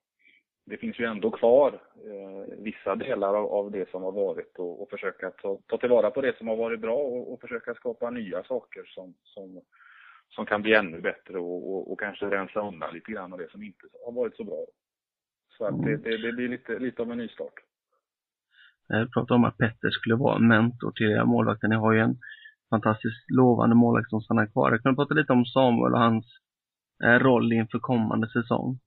det finns ju ändå kvar eh, vissa delar av, av, det som har varit och, och försöka ta, ta tillvara på det som har varit bra och, och försöka skapa nya saker som, som, som kan bli ännu bättre och, och, och, kanske rensa undan lite grann av det som inte har varit så bra. Så att det, det, det blir lite, lite av en nystart. Jag eh, pratade om att Petter skulle vara mentor till era målvakter. Ni har ju en fantastiskt lovande målvakt som stannar kvar. Jag kan prata lite om Samuel och hans eh, roll inför kommande säsong.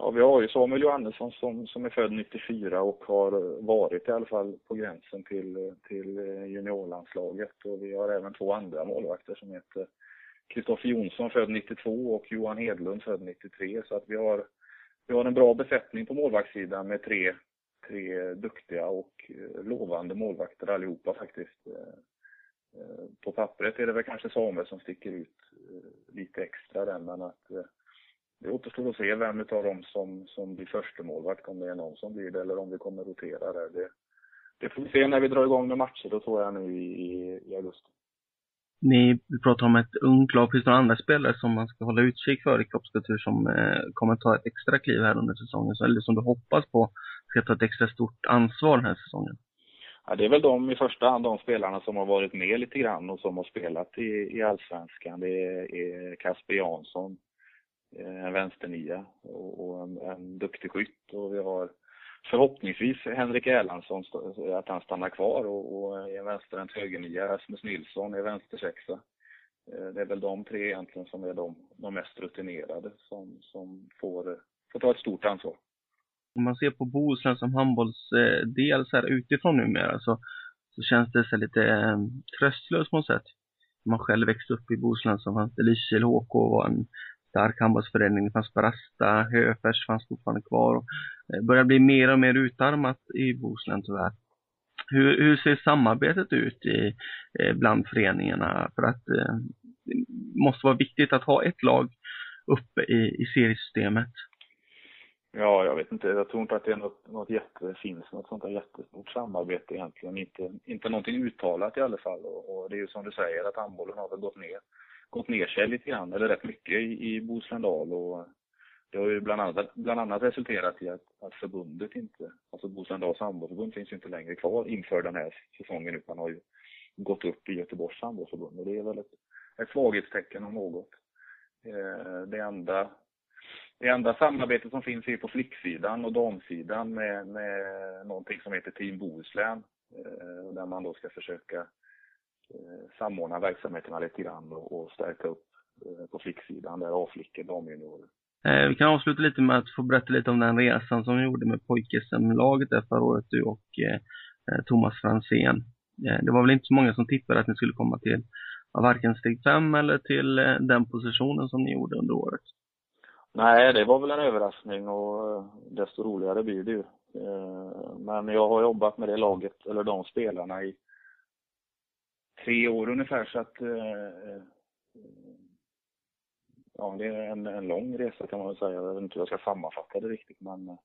Ja, vi har ju Samuel Johannesson som, som är född 94 och har varit i alla fall på gränsen till, till juniorlandslaget. Och vi har även två andra målvakter som heter Kristoffer Jonsson född 92 och Johan Hedlund född 93. Så att vi har, vi har en bra besättning på målvaktssidan med tre, tre duktiga och eh, lovande målvakter allihopa faktiskt. Eh, eh, på pappret är det väl kanske Samuel som sticker ut lite extra där, men att det återstår att se vem av dem som, som blir första målvakt om det är någon som blir det eller om vi kommer rotera där. Det, det får vi se när vi drar igång med matcher, då tror jag nu i, i augusti. Ni pratar om ett ungt lag. Finns det några andra spelare som man ska hålla utkik för i kroppskultur som eh, kommer ta ett extra kliv här under säsongen? Eller som du hoppas på ska ta ett extra stort ansvar den här säsongen? Ja, det är väl de i första hand de spelarna som har varit med lite grann och som har spelat i, i allsvenskan. Det är, är Kasper Jansson, Eh, en vänsternia och, och en, en duktig skytt. Och vi har förhoppningsvis Henrik Erlandsson, att han stannar kvar och, och är vänsterhänt högernia. Rasmus Nilsson är vänstersexa. Eh, det är väl de tre egentligen som är de, de mest rutinerade som, som får, får ta ett stort ansvar. Om man ser på Bohuslän som handbollsdel så här utifrån numera så, så känns det så lite eh, tröstlöst på något sätt. Man själv växte upp i Bohuslän som fanns det Lysekil HK var en stark handbollsförening. Det fanns Brasta, Höfers fanns fortfarande kvar. Och det börjar bli mer och mer utarmat i Bohuslän tyvärr. Hur, hur ser samarbetet ut i, eh, bland föreningarna? För att eh, det måste vara viktigt att ha ett lag uppe i, i seriesystemet. Ja, jag vet inte. Jag tror inte att det är något, något jätte, finns något sånt där jättestort samarbete egentligen. Inte, inte någonting uttalat i alla fall. Och, och det är ju som du säger att handbollen har väl gått ner gått ner sig lite grann, eller rätt mycket i, i Bohuslän-Dal och det har ju bland annat, bland annat resulterat i att, att förbundet inte, alltså Bohuslän-Dals handbollsförbund finns ju inte längre kvar inför den här säsongen utan har ju gått upp i Göteborgs handbollsförbund och det är väl ett, ett svaghetstecken om något. Eh, det enda det enda samarbetet som finns är på flicksidan och damsidan med, med någonting som heter Team Bohuslän. Eh, där man då ska försöka samordna verksamheterna lite grann och, och stärka upp eh, på flicksidan, där A-flickor, damjuniorer. Eh, vi kan avsluta lite med att få berätta lite om den resan som vi gjorde med pojk-SM-laget där förra året, du och eh, Thomas Fransén. Eh, det var väl inte så många som tippade att ni skulle komma till varken steg fem eller till eh, den positionen som ni gjorde under året. Nej, det var väl en överraskning och desto roligare blir det ju. Men jag har jobbat med det laget, eller de spelarna i tre år ungefär så att eh, eh, ja, det är en, en lång resa kan man väl säga. Jag vet inte hur jag ska sammanfatta det riktigt men eh,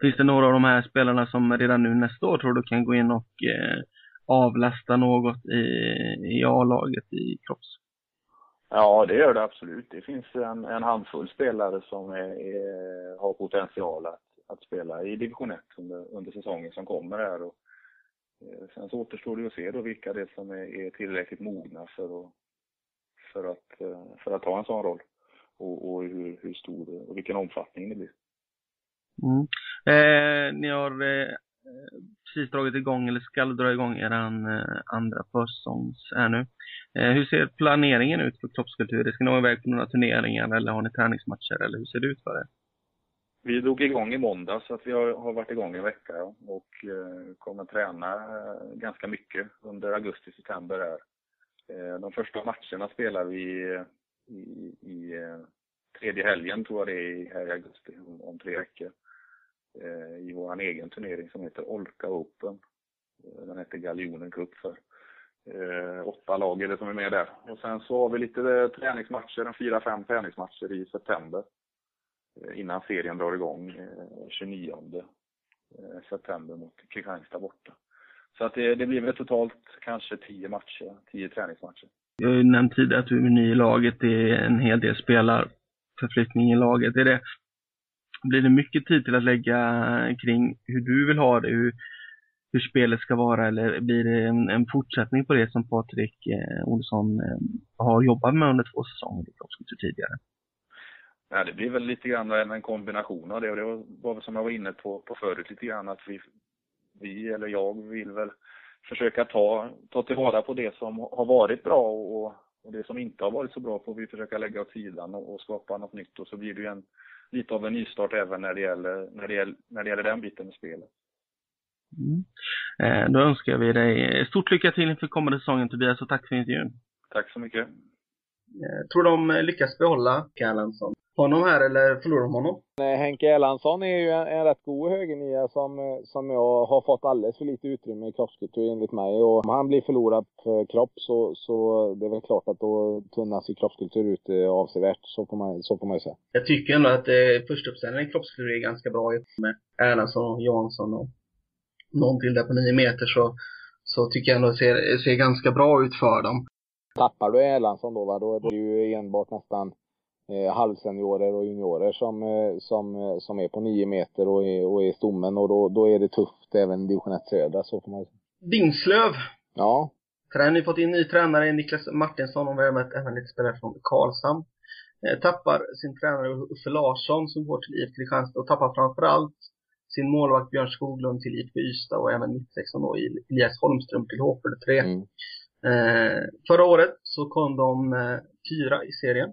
Finns det några av de här spelarna som redan nu nästa år tror du kan gå in och eh, avlasta något i, i A-laget i Kropps? Ja, det gör det absolut. Det finns en, en handfull spelare som är, är, har potential att, att spela i division 1 under, under säsongen som kommer här. Och, Eh, Eh, sen så återstår det att se då vilka det är som är, är tillräckligt mogna för att, för att, eh, för att ta en sån roll. Och, och hur, hur stor och vilken omfattning det blir. Mm. Eh, ni har eh, precis dragit igång, eller ska dra igång er eh, andra försäsongs här nu. Eh, hur ser planeringen ut för kroppskultur? Ska ni ha iväg på några turneringar eller har ni träningsmatcher eller hur ser det ut för er? Vi drog igång i måndag så att vi har, har varit igång en vecka ja, och eh, kommer träna eh, ganska mycket under augusti-september här. Eh, de första matcherna spelar vi i, i eh, tredje helgen tror jag det är här i augusti om, om tre veckor. Eh, I vår egen turnering som heter Olka Open. Eh, den heter Galjonen Cup för eh, åtta lag är det som är med där. Och sen så har vi lite eh, träningsmatcher, en fyra, fem träningsmatcher i september. Eh, innan serien drar igång eh, 29 eh, september mot Kristianstad borta. Så att det, det blir väl totalt kanske tio matcher, tio träningsmatcher. Jag har ju nämnt tidigare att du är ny i laget. Det är en hel del spelarförflyttning i laget. Är det, blir det mycket tid till att lägga kring hur du vill ha det, hur, hur spelet ska vara eller blir det en, en fortsättning på det som Patrik eh, Olsson eh, har jobbat med under två säsonger i Kroppskultur tidigare? Ja, det blir väl lite grann en, en kombination av det och det var, väl som jag var inne på, på förut lite grann att vi, vi eller jag vill väl försöka ta, ta tillvara på det som har varit bra och, och det som inte har varit så bra får vi försöka lägga åt sidan och, och skapa något nytt och så blir det ju en, lite av en nystart även när det gäller, när det gäller, när det gäller den biten med spelet. Mm. Eh, då önskar vi dig stort lycka till inför kommande säsongen Tobias och tack för intervjun. Tack så mycket. Eh, tror de lyckas behålla Erlandsson? Honom här eller förlorar de honom? Henke Erlandsson är ju en, en rätt god högernia som, eh, som jag har fått alldeles för lite utrymme i kroppskultur enligt mig. Och om han blir förlorad för kropp så, så det är väl klart att då tunnas ju kroppskultur ut eh, avsevärt. Så får man, så får man ju säga. Jag tycker ändå att eh, första uppställningen i kroppskultur är ganska bra med Erlandsson och Jansson och någon till där på nio meter så, så tycker jag ändå att det ser, ser ganska bra ut för dem. Tappar du Erlandsson då va, då är det ju enbart nästan eh, halvseniorer och juniorer som, eh, som, eh, som är på nio meter och är, och är stommen och då, då är det tufft även division 1 södra, så får man säga. Dingslöv. Ja. Har fått in ny tränare, Niklas Martinsson, och mött även lite spelare från Karlshamn. Eh, tappar sin tränare Uffe Larsson som går till IFK Kristianstad och tappar framförallt sin målvakt Björn Skoglund till IFK Ystad och även mittsexan då Elias Holmström till H43. Mm. Eh, förra året så kom de eh, fyra i serien.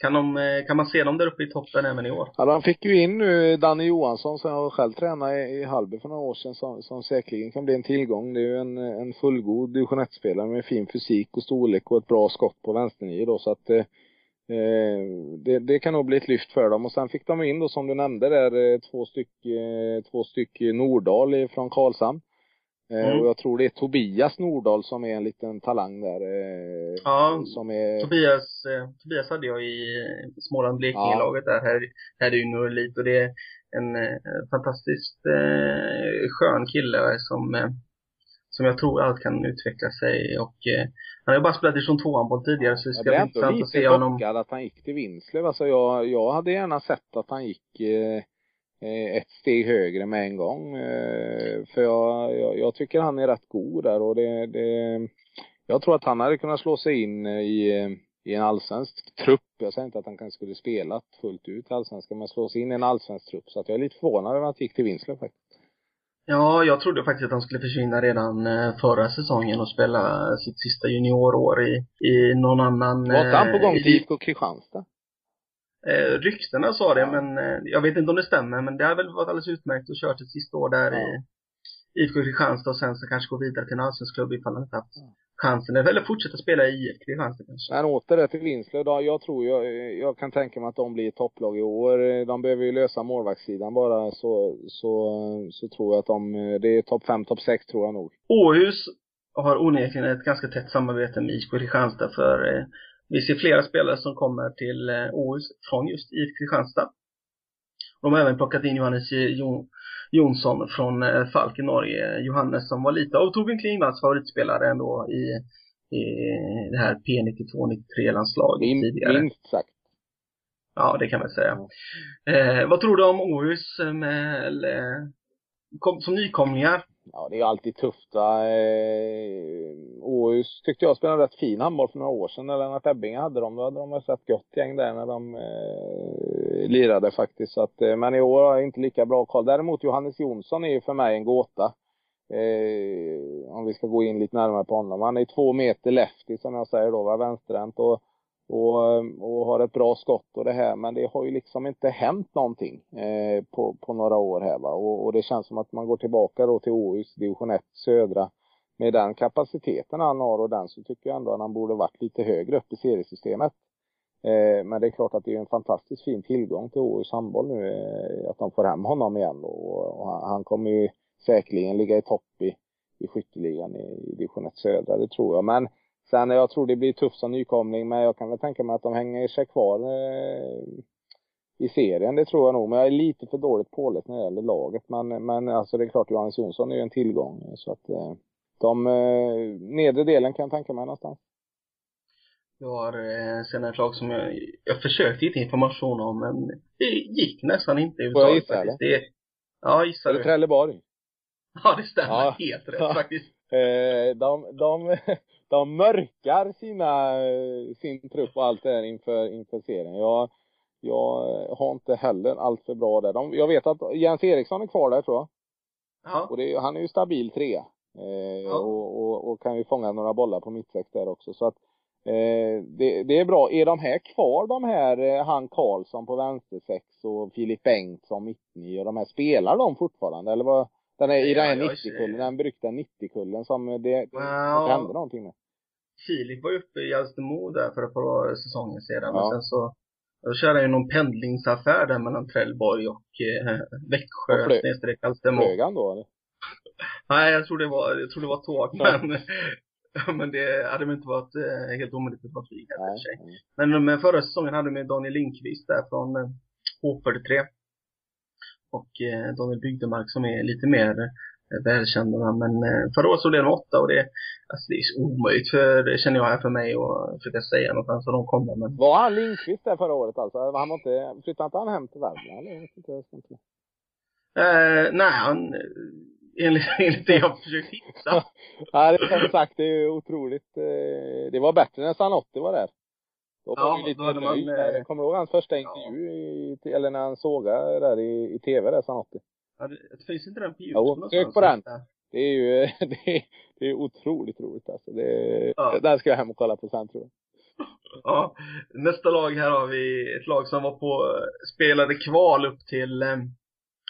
Kan, de, eh, kan man se dem där uppe i toppen även i år? Ja, de fick ju in nu Danny Johansson som jag själv tränade i, Hallby för några år sedan som, som säkerligen kan bli en tillgång. Det är ju en, en fullgod division 1-spelare med fin fysik och storlek och ett bra skott på vänsternio då så att eh, eh, det, det kan nog bli ett lyft för dem. Och sen fick de in då som du nämnde där eh, två styck, eh, två styck Nordahl från Karlshamn. Eh, mm. Och jag tror det är Tobias Nordahl som är en liten talang där. Eh, ja, som är... Tobias, eh, Tobias hade jag i Småland Blekinge-laget ja. där, här, här är ju Elit och det är en fantastiskt eh, skön kille som, eh, som jag tror allt kan utveckla sig och eh, han har ju bara spelat i division 2 tidigare så det ska bli intressant att se honom. Jag är att han gick till Vinslöv. Alltså jag, jag hade gärna sett att han gick Eh, ett steg högre med en gång. Eh, för jag, jag, jag, tycker han är rätt god där och det, det, jag tror att han hade kunnat slå sig in i, i en allsvensk trupp. Jag säger inte att han kanske skulle spelat fullt ut i allsvenskan, men slå sig in i en allsvensk trupp. Så att jag är lite förvånad över att han gick till Vinslöv faktiskt. Ja, jag trodde faktiskt att han skulle försvinna redan eh, förra säsongen och spela sitt sista juniorår i, i någon annan... Var inte han på gång till IFK Kristianstad? Eh, ryktena sa det, men eh, jag vet inte om det stämmer. Men det har väl varit alldeles utmärkt att köra ett sista år där i IFK Kristianstad och sen så kanske gå vidare till en allsvensk klubb ifall han inte haft chansen. Eller fortsätta spela i IFK Kristianstad kanske. Men åter det till Vinslöv då. Jag tror, jag, jag kan tänka mig att de blir topplag i år. De behöver ju lösa målvaktssidan bara så, så, så tror jag att de, det är topp 5, topp 6 tror jag nog. Åhus har onekligen ett ganska tätt samarbete med IFK Kristianstad för eh, vi ser flera spelare som kommer till eh, Åhus från just IFK Kristianstad. De har även plockat in Johannes Jonsson från eh, Falk i Norge. Johannes som var lite av Torbjörn Klingvalls favoritspelare ändå i, i det här P92-93-landslaget Min, tidigare. Minst sagt. Ja, det kan man säga. Eh, vad tror du om Åhus med, eller, kom, som nykomlingar? Ja, det är alltid tufft. Eh, Åhus tyckte jag spelade rätt fin handboll för några år sedan när Lennart Ebbinge hade dem. Då hade de ett rätt gott gäng där när de eh, lirade faktiskt. Så att, eh, men i år har jag inte lika bra koll. Däremot Johannes Jonsson är ju för mig en gåta. Eh, om vi ska gå in lite närmare på honom. Han är två meter lefty som jag säger då, vänsterhänt. Och och, och har ett bra skott och det här men det har ju liksom inte hänt någonting eh, på, på några år här va och, och det känns som att man går tillbaka då till OUs division 1 södra med den kapaciteten han har och den så tycker jag ändå att han borde varit lite högre upp i seriesystemet. Eh, men det är klart att det är en fantastiskt fin tillgång till OUs handboll nu eh, att de får hem honom igen och, och han, han kommer ju säkerligen ligga i topp i, i skytteligan i, i division 1 södra, det tror jag. Men sen jag tror det blir tufft som nykomling men jag kan väl tänka mig att de hänger sig kvar eh, i serien, det tror jag nog. Men jag är lite för dåligt påläst när det gäller laget. Men, men alltså det är klart, Johannes Jonsson är ju en tillgång. Så att eh, de eh, nedre delen kan jag tänka mig någonstans. Jag har eh, sen ett lag som jag, jag försökte hitta information om men det gick nästan inte gissa eller? Det, ja, gissa Är du. Trelleborg? Ja, det stämmer. Ja. Helt rätt Ja. faktiskt. Eh, de, de, de mörkar sina, sin trupp och allt det här inför, inför serien. Jag, jag har inte heller allt för bra där. De, jag vet att Jens Eriksson är kvar där tror jag. Ja. Och det, han är ju stabil trea. Eh, Ja. och, och, och kan ju fånga några bollar på mittsex där också. Så att eh, det, det är bra. Är de här kvar de här, eh, han Karlsson på vänstersex och Filip Bengtsson mittnio och de här, spelar de fortfarande? Eller vad? Den är, I den här Ja, jag 90-kullen, ser- den beryktade 90-kullen som det, det inte hände någonting med. Filip var ju uppe i Alstermo där för ett par säsonger sedan. Men Ja. sen så, då körde han ju någon pendlingsaffär där mellan Trelleborg och eh, Växjö, snedstreck Alstermo. Flög han då eller? Nej, jag tror det var, jag tror det var tåg, Ja. men, men det hade väl inte varit eh, helt omöjligt att det var flyg här i och för sig. Men med förra säsongen hade vi Daniel Lindqvist där från eh, H43. Och eh, Daniel Bygdemark som är lite mer eh, välkända. Men eh, förra året så blev de åtta och det, alltså det är omöjligt för, det känner jag här för mig att försöka säga någonstans så de kommer. Men Var han Lindqvist där förra året alltså? Han var inte, flyttade inte han hem till Värmland eller? Jag inte, eh, nej, han, enligt, enligt det jag försökt hitta. Nej, det är som sagt, det är otroligt. Det var bättre när Sanotti var där. Då var Ja, vi lite man, nöjd. Jag kommer du ihåg hans första intervju i, eller när han sågade där i, i tv där, Sanotti? Ja, det, det finns inte den på Jo, Youtube sök på den. Där. Det är ju, det är, det är otroligt roligt alltså. Det, Ja. Den ska jag hem och kolla på sen tror jag. Ja, nästa lag här har vi ett lag som var på, spelade kval upp till eh,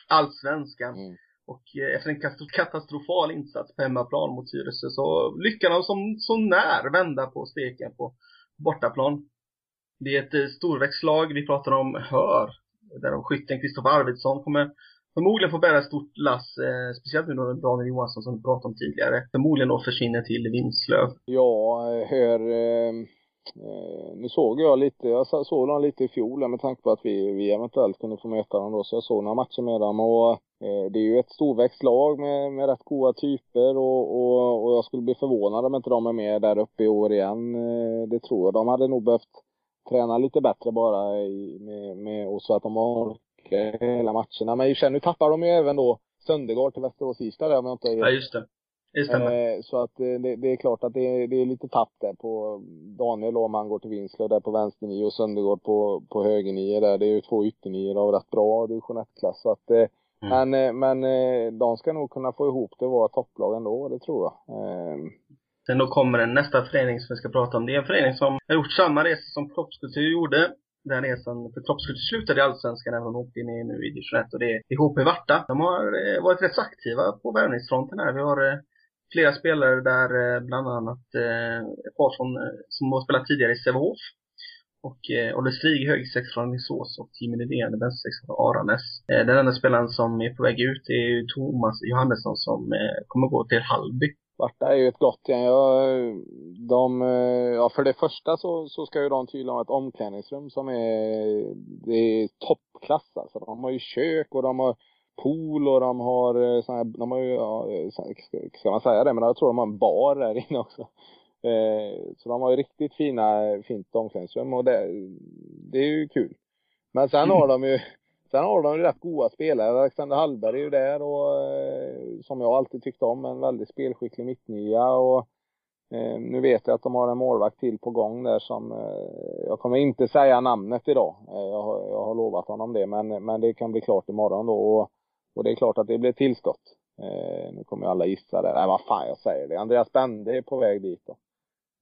allsvenskan. Mm. Och eh, efter en kat- katastrofal insats på hemmaplan mot Tyresö så lyckades de som, så när vända på steken på bortaplan. Det är ett eh, storväxtlag, vi pratar om Hör, där skytten Kristoffer Arvidsson kommer förmodligen få bära ett stort lass, eh, speciellt nu då Daniel Johansson som vi pratade om tidigare, förmodligen då försvinner till Vinslöv. Ja, eh, hör, eh, eh, nu såg jag lite, jag såg dem lite i fjol med tanke på att vi, vi eventuellt kunde få möta dem då, så jag såg några matcher med dem och eh, det är ju ett storväxt lag med, med rätt goda typer och, och, och jag skulle bli förvånad om inte de är med där uppe i år igen. Eh, det tror jag. De hade nog behövt träna lite bättre bara i, med, med, och så att de orkar hela matcherna. Men i och nu tappar de ju även då Söndergaard till Västerås Ystad där om jag inte är Ja, just det. Det stämmer. Eh, så att eh, det, det är klart att det är, det är lite tapp där på Daniel om han går till Vinslöv där på vänsternio och Söndergaard på, på högernio där. Det är ju två ytternior av rätt bra division 1-klass. Så att, eh, Men, eh, men eh, de ska nog kunna få ihop det och vara topplag ändå, det tror jag. Sen då kommer den nästa förening som vi ska prata om. Det är en förening som har gjort samma resa som Kroppskultur gjorde. Den resan, för Kroppskultur slutade i Allsvenskan även om de åkte in i, nu i division 1 och det är HP Varta. De har eh, varit rätt så aktiva på värvningsfronten här. Vi har eh, flera spelare där, eh, bland annat eh, ett par som, eh, som har spelat tidigare i Sävehof. Och eh, Olle Strig, högersex från Alingsås och Jimmy Lidén, vänstersex från Aranäs. Eh, den enda spelaren som är på väg ut är ju Thomas Johannesson som eh, kommer gå till Hallby. Varta är ju ett gott gäng. De, eh, ja för det första så, så ska ju de tydligen ha ett omklädningsrum som är, det är toppklass alltså. De har ju kök och de har pool och de har eh, sån här, de har ju, ja, eh, ska, man säga det, men jag tror de har en bar där inne också. Eh, så de har ju riktigt fina, fint omklädningsrum och det, det är ju kul. Men sen har de ju, sen har de ju rätt goda spelare. Alexander Hallberg är ju där och eh, som jag alltid tyckt om, en väldigt spelskicklig mittnia och eh, nu vet jag att de har en målvakt till på gång där som, eh, jag kommer inte säga namnet idag. Eh, jag, har, jag har lovat honom det, men, men det kan bli klart imorgon då och, och det är klart att det blir tillskott. Eh, nu kommer ju alla gissa det. Nej, vad fan jag säger det. Andreas Bende är på väg dit då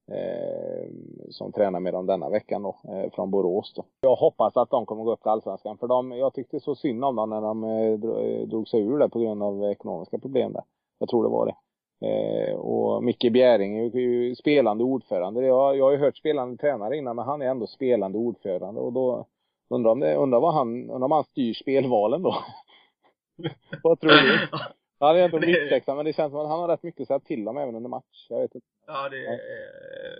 eh, som tränar med dem denna veckan då, eh, från Borås då. Jag hoppas att de kommer gå upp till Allsvenskan för de, jag tyckte så synd om dem när de eh, eh drog sig ur där på grund av ekonomiska problem där. Jag tror det var det. Eh, och Micke Bjäring är ju spelande ordförande. Jag, jag har ju hört spelande tränare innan men han är ändå spelande ordförande och då undrar om det, undrar vad han, undrar om han styr spelvalen då. vad tror du? Han är ändå Det- mittsexa men det känns som att han har rätt mycket att säga till om även under match. Jag vet inte. Ja, det, eh,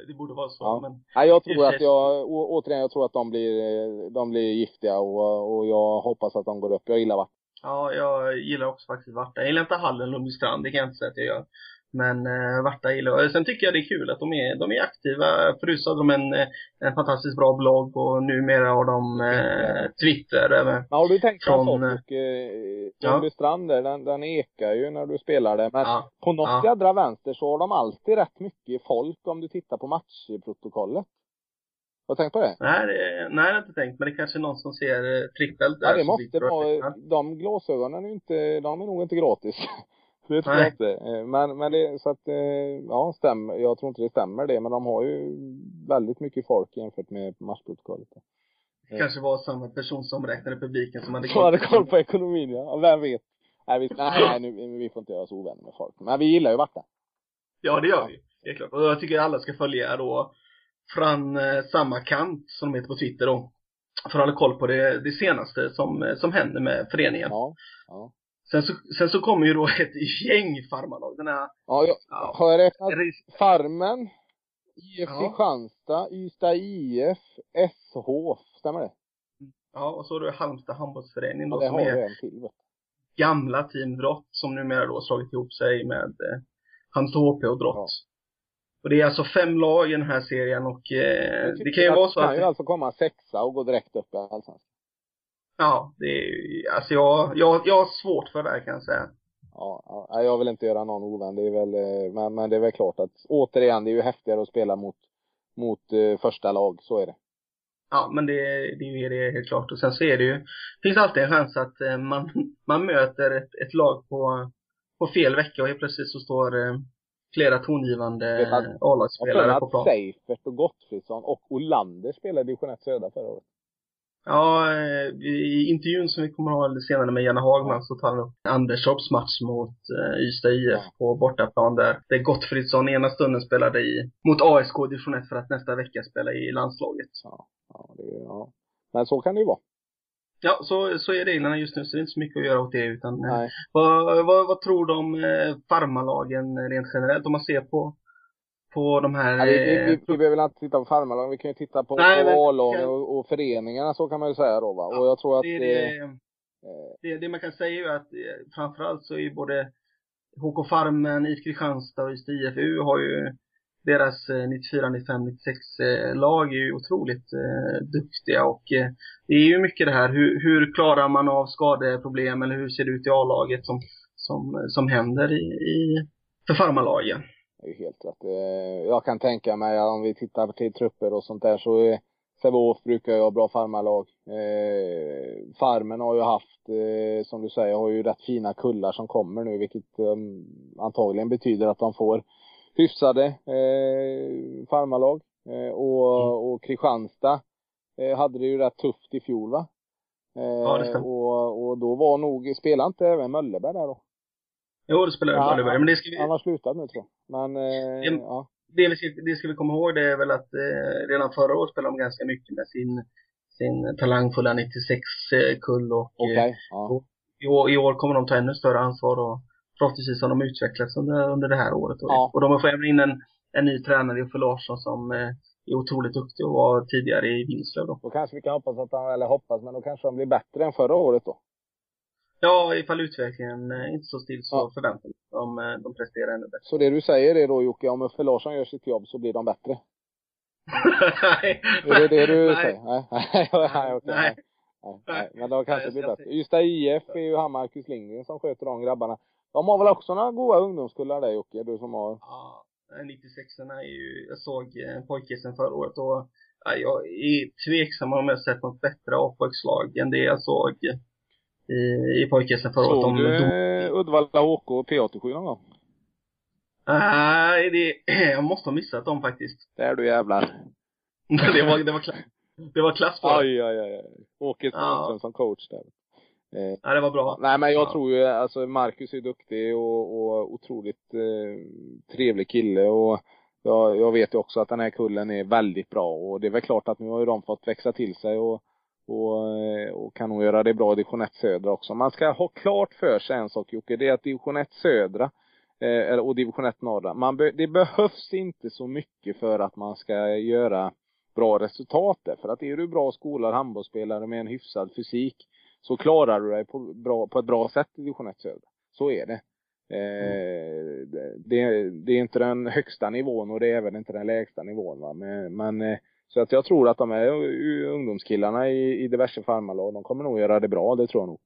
det borde vara så. Ja. Men Nej, jag Det tror att jag, å, återigen, jag tror att de blir, de blir giftiga och, och jag hoppas att de går upp. Jag gillar vatten. ja, jag gillar också faktiskt Varta. Jag gillar inte Hallen och Strand, det kan jag inte säga att jag gör. Men eh, Varta gillar jag. Sen tycker jag det är kul att de är, de är aktiva. Förut hade de en, eh, en fantastiskt bra blogg och numera har de eh, Twitter. Med. Men har du tänkt på en Från, eh, Och, eh, ja. Strand där, den, den ekar ju när du spelar det. Men Ja. på något Ja. jädra vänster så har de alltid rätt mycket folk om du tittar på matchprotokollet. Har du tänkt på det? Nej, det, nej, det har jag inte tänkt. Men det kanske är någon som ser eh, trippelt där. Ja, det måste och vara, de glasögonen är ju inte, de är nog inte gratis. Det tror jag inte. Eh, Men, men det, så att, eh, ja, stämmer. Jag tror inte det stämmer det, men de har ju väldigt mycket folk jämfört med matchprotokollet. Det kanske var samma person som räknade publiken som hade Som hade koll på ekonomin, ja. Vem vet? Nej, vi, nej, nu, vi får inte göra oss ovänner med folk. Men vi gillar ju Varta. Ja, det gör vi. Det är klart. Och jag tycker alla ska följa då Fran eh, samma kant, som de heter på Twitter då. För att hålla koll på det, det senaste som, som händer med föreningen. Ja. Ja. Sen, så, sen så kommer ju då ett gäng farmarlag. Den här, Ja, jag, ja, har jag räknat? Farmen, IF Ja. Kristianstad, Ystad IF, SH. Stämmer det? ja, och så har du Halmstad handbollsförening då, Ja, det som är till. gamla Team Drott, som numera då slagit ihop sig med eh, Halmstad HP och Drott. Ja. Och det är alltså fem lag i den här serien och eh, det kan ju vara så kan att ju alltså komma sexa och gå direkt upp i Allsvenskan. Ja, det är alltså jag, jag, jag har svårt för det här kan jag säga. Ja, ja, jag vill inte göra någon ovän. Det är väl, eh, men, men det är väl klart att återigen, det är ju häftigare att spela mot, mot eh, första lag. Så är det. Ja, men det, det är ju det helt klart. Och sen så är det ju, finns alltid en chans att eh, man, man möter ett, ett lag på, på fel vecka och helt plötsligt så står flera tongivande Vet att- eh, Jag A-lagsspelare tror på att plan. Seifert och Gottfridsson och Olander spelade i division 1 södra förra året. Ja, eh, i intervjun som vi kommer att ha lite senare med Janne Hagman så tar han upp Anderstorps match mot eh, Ystad IF på bortaplan där, Gottfridsson ena stunden spelade i, mot ASK division 1 för att nästa vecka spela i landslaget. Ja, ja, det, ja. Men så kan det ju vara. Ja, så, så är reglerna just nu, så det är inte så mycket att göra åt det utan eh, vad, vad, vad tror du om farmarlagen rent generellt? Om man ser på, på de här... Ja, vi, vi, vi, eh, vi behöver inte titta på farmarlagen, vi kan ju titta på, Nej, A-lagen och, och föreningarna, så kan man ju säga då va. och jag tror att, det, eh, det, det, det man kan säga är ju att eh, framförallt så är ju både HK Farmen, IF Kristianstad och Ystad IFU har ju deras eh, 94, 95, 96 eh, lag är ju otroligt eh, duktiga och eh, det är ju mycket det här hur, hur klarar man av skadeproblem eller hur ser det ut i A-laget som, som, som händer i, i för farmarlagen. Det är ju helt rätt. Eh, Jag kan tänka mig om vi tittar till trupper och sånt där så är Sävehof brukar ju ha bra farmarlag. Eh, farmen har ju haft, eh, som du säger, har ju rätt fina kullar som kommer nu vilket eh, antagligen betyder att de får hyfsade eh, farmarlag. Eh, och, och Kristianstad eh, hade det ju rätt tufft i fjol va? Eh, Ja, det stämmer. och, och då var nog, spelade inte även Möllerberg där då? Jo, det spelar Ja, roll. Men det ska vi, Han har slutat nu tror jag. Men, eh, Ja, ja. det, vi ska, det ska vi komma ihåg det är väl att eh, redan förra året spelade de ganska mycket med sin, sin talangfulla 96-kull och Okej. eh, Ja. i, år, i år kommer de ta ännu större ansvar och förhoppningsvis har de utvecklats under, under det här året. Och, Ja. och de har fått in en, en ny tränare, Uffe Larsson, som eh, är otroligt duktig och var tidigare i Vinslöv då. Då kanske vi kan hoppas att de, eller hoppas, men då kanske de blir bättre än förra året då. Ja, ifall utvecklingen eh, inte står still så Ja. förväntar vi oss att de, eh, de presterar ännu bättre. Så det du säger är då Jocke, om Uffe Larsson gör sitt jobb så blir de bättre? nej. Är det det du nej. säger? Nej, nej, nej, okej, Nej. nej. nej, nej. Men de kanske blir jag bättre. Ystad IF är ju han Marcus Lindgren som sköter de grabbarna. De har väl också några goda ungdomskullar där Jocke, du som har Ja, 96orna är ju, jag såg eh, pojkisen förra året och ja, jag är tveksam om jag sett något bättre A-pojkslag än det jag såg i, i pojkisen förra året. Såg du eh, Uddevalla HK och P87 någon gång? Nej, det, jag måste ha missat dem faktiskt. Där du jävlar. det var, det var klass. Det var klass på oj, oj. oj. Åke Ja. som coach där. Eh, Ja, det var bra. Nej men jag Ja. tror ju, alltså Marcus är duktig och, och otroligt eh, trevlig kille och jag, jag vet ju också att den här kullen är väldigt bra och det är väl klart att nu har ju de fått växa till sig och, och, eh, och kan nog göra det bra i division 1 södra också. Man ska ha klart för sig en sak Jocke, det är att division 1 södra eh, och division 1 norra, man be, det behövs inte så mycket för att man ska göra bra resultat där. För att är du bra skolad handbollsspelare med en hyfsad fysik så klarar du dig på, bra, på ett bra sätt i division 1 södra. Så är det. Eh, det, det är inte den högsta nivån och det är även inte den lägsta nivån va. Men, men eh, så att jag tror att de här ungdomskillarna i, i diverse farmarlag, de kommer nog göra det bra, det tror jag nog.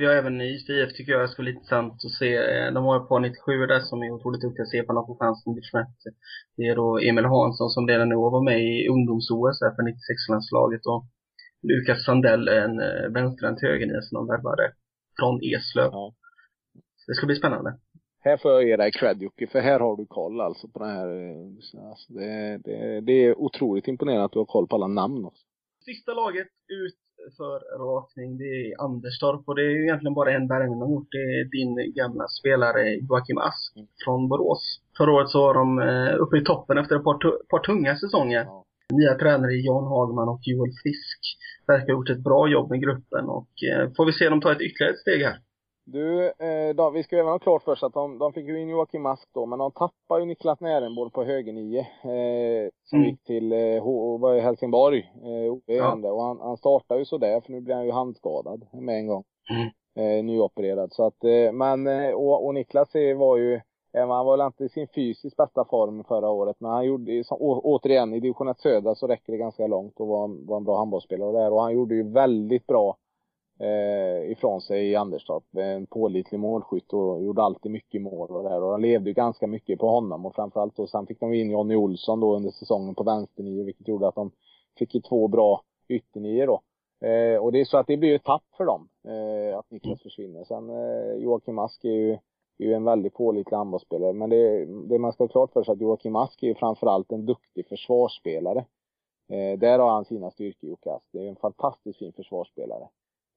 Vi har även i IF tycker jag ska bli intressant att se. eh, De har ett par 97 där som är otroligt duktiga. Se ifall de får chansen i division 1. Det är då Emil Hansson som redan nu var med i ungdoms-OS för 96-landslaget och Lukas Sandell, en eh, vänsterhänt högernia som de värvade från Eslöv. Ja. Så det ska bli spännande. Här får jag ge dig cred Jocke, för här har du koll alltså på det här. eh, Alltså, det, det, det är otroligt imponerande att du har koll på alla namn också. Sista laget ut för rakning, det är Anderstorp och det är ju egentligen bara en värvning de har gjort. Det är din gamla spelare Joakim Ask från Borås. Förra året så var de eh, uppe i toppen efter ett par, par tunga säsonger. Ja. Nya tränare Jan Hagman och Joel Frisk verkar ha gjort ett bra jobb med gruppen och eh, får vi se dem ta ett ytterligare steg här. Du, eh, de, vi ska även ha klart för oss att de, de fick ju in Joakim Ask då, men de tappade ju Niklas Närenborg på högernio, eh, som Mm. gick till eh, H, Helsingborg, eh, OB Ja. och han, han startade ju sådär, för nu blir han ju handskadad med en gång. Mm. Eh, nyopererad. Så att, eh, men, eh, och, och Niklas var ju, eh, han var väl inte i sin fysiskt bästa form förra året, men han gjorde, som, å, återigen, i division 1 södra så räcker det ganska långt och var, var en bra handbollsspelare där. Och han gjorde ju väldigt bra eh, ifrån sig i Anderstorp. En pålitlig målskytt och gjorde alltid mycket mål och det här. Och de levde ju ganska mycket på honom och framförallt då sen fick de in Jonny Olsson då under säsongen på vänsternio vilket gjorde att de fick ju två bra ytternior då. Eh, och det är så att det blir ju ett tapp för dem, eh, att Niklas försvinner. Sen eh, Joakim Ask är ju, är ju en väldigt pålitlig handbollsspelare. Men det, det man ska ha klart för sig att Joakim Ask är ju framförallt en duktig försvarsspelare. Eh, där har han sina styrkor Jocke Ask. Det är en fantastiskt fin försvarsspelare.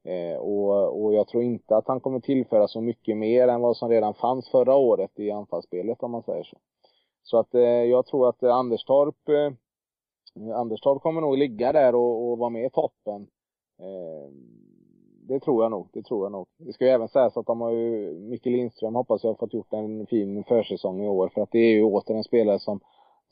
Eh, och, och jag tror inte att han kommer tillföra så mycket mer än vad som redan fanns förra året i anfallsspelet om man säger så. Så att eh, jag tror att Anderstorp, eh, Anderstorp kommer nog ligga där och, och vara med i toppen. Eh, det tror jag nog, det tror jag nog. Det ska ju även sägas att de har ju, Micke Lindström hoppas jag har fått gjort en fin försäsong i år för att det är ju åter en spelare som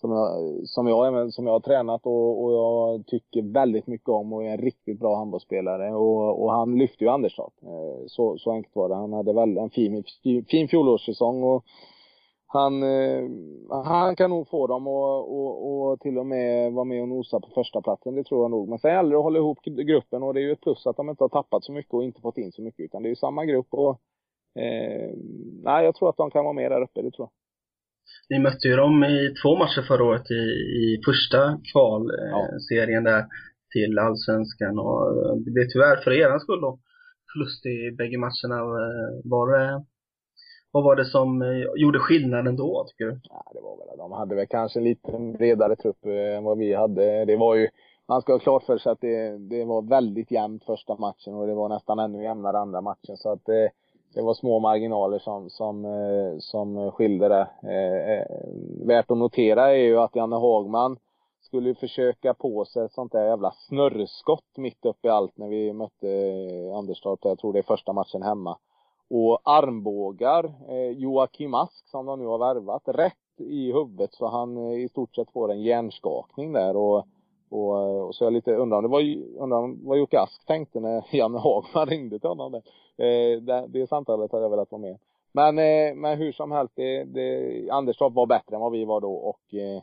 som jag, som jag, som jag har tränat och, och jag tycker väldigt mycket om och är en riktigt bra handbollsspelare. Och, och han lyfte ju Andersson. Eh, så, så enkelt var det. Han hade väl en fin, fin fjolårssäsong och han, eh, han kan nog få dem och, och, och till och med vara med och nosa på första platsen det tror jag nog. Men sen gäller det att hålla ihop gruppen och det är ju ett plus att de inte har tappat så mycket och inte fått in så mycket utan det är ju samma grupp och eh, nej, jag tror att de kan vara med där uppe, det tror jag. Ni mötte ju dem i två matcher förra året i, i första Ja. kvalserien där till allsvenskan och eh, det blev tyvärr för er skull då förlust i bägge matcherna. Eh, Var det, vad var det som eh, gjorde skillnaden då, tycker du? Ja, det var väl, de hade väl kanske en lite bredare trupp eh, än vad vi hade. Det var ju, man ska ha klart för sig att det, det var väldigt jämnt första matchen och det var nästan ännu jämnare andra matchen. Så att det, var små marginaler som, som, eh, som skilde det. Eh, eh, värt att notera är ju att Janne Hagman skulle försöka på sig ett sånt där jävla snurrskott mitt uppe i allt när vi mötte Anderstorp, jag tror det är första matchen hemma. Och armbågar Joakim Ask som de nu har värvat rätt i huvudet så han i stort sett får en hjärnskakning där och och, och så jag lite undrar om det var, undrar om vad Jocke Ask tänkte när Janne Hagman ringde till honom där. Eh, det, det samtalet hade jag velat vara med. Men, eh, men hur som helst, det, det, Anderstorp var bättre än vad vi var då och eh,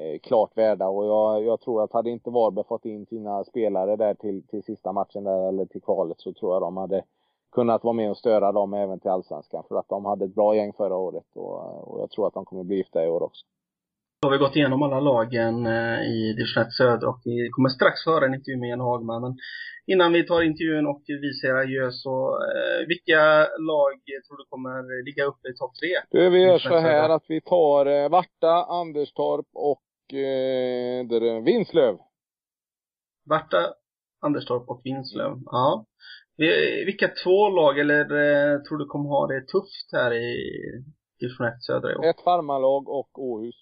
eh, klart värda. Och jag, jag tror att hade inte Varberg fått in sina spelare där till, till sista matchen där eller till kvalet så tror jag de hade kunnat vara med och störa dem även till allsvenskan. För att de hade ett bra gäng förra året och, och jag tror att de kommer bli gifta i år också. Har vi gått igenom alla lagen eh, i division 1 söder och vi kommer strax höra en intervju med Jan Hagman. Men innan vi tar intervjun och vi säger adjö så, eh, vilka lag tror du kommer ligga uppe i topp tre? Du, vi gör så 1 här södra. att vi tar eh, Varta, Anderstorp och eh, där, Vinslöv. Varta, Anderstorp och Vinslöv. Ja. Vi- Vilka två lag, eller tror du kommer ha det tufft här i division 1 södra i år? Ett farmarlag och Åhus.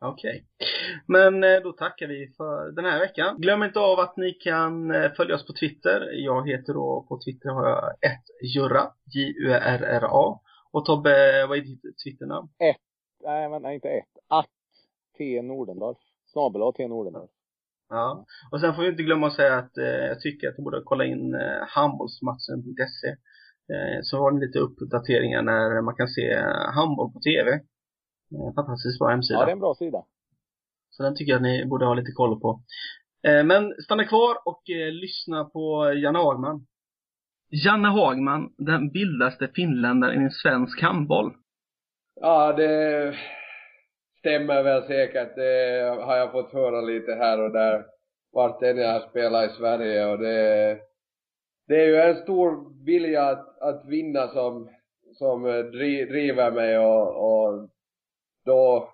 Okej. Men eh, då tackar vi för den här veckan. Glöm inte av att ni kan eh, följa oss på Twitter. Jag heter då, på Twitter har jag ett Jurra, J-U-R-R-A. Och Tobbe, vad är ditt Twitternamn? Nej, men nej, inte ett. Att T Nordendorf. Snabel T Nordendorf. Ja. Och sen får vi inte glömma att säga att eh, jag tycker att ni borde kolla in eh, handbollsmatchen.se. Eh, så har ni lite uppdateringar när man kan se eh, handboll på TV. Eh, fantastiskt bra hemsida. Ja, det är en bra sida. Så den tycker jag att ni borde ha lite koll på. Eh, Men stanna kvar och eh, lyssna på Janne Hagman. Janne Hagman, den vildaste finländaren i svensk handboll. Ja, det stämmer väl säkert. Det har jag fått höra lite här och där vart än jag har spelat i Sverige och det, det är ju en stor vilja att, att vinna som, som dri, driver mig och, och då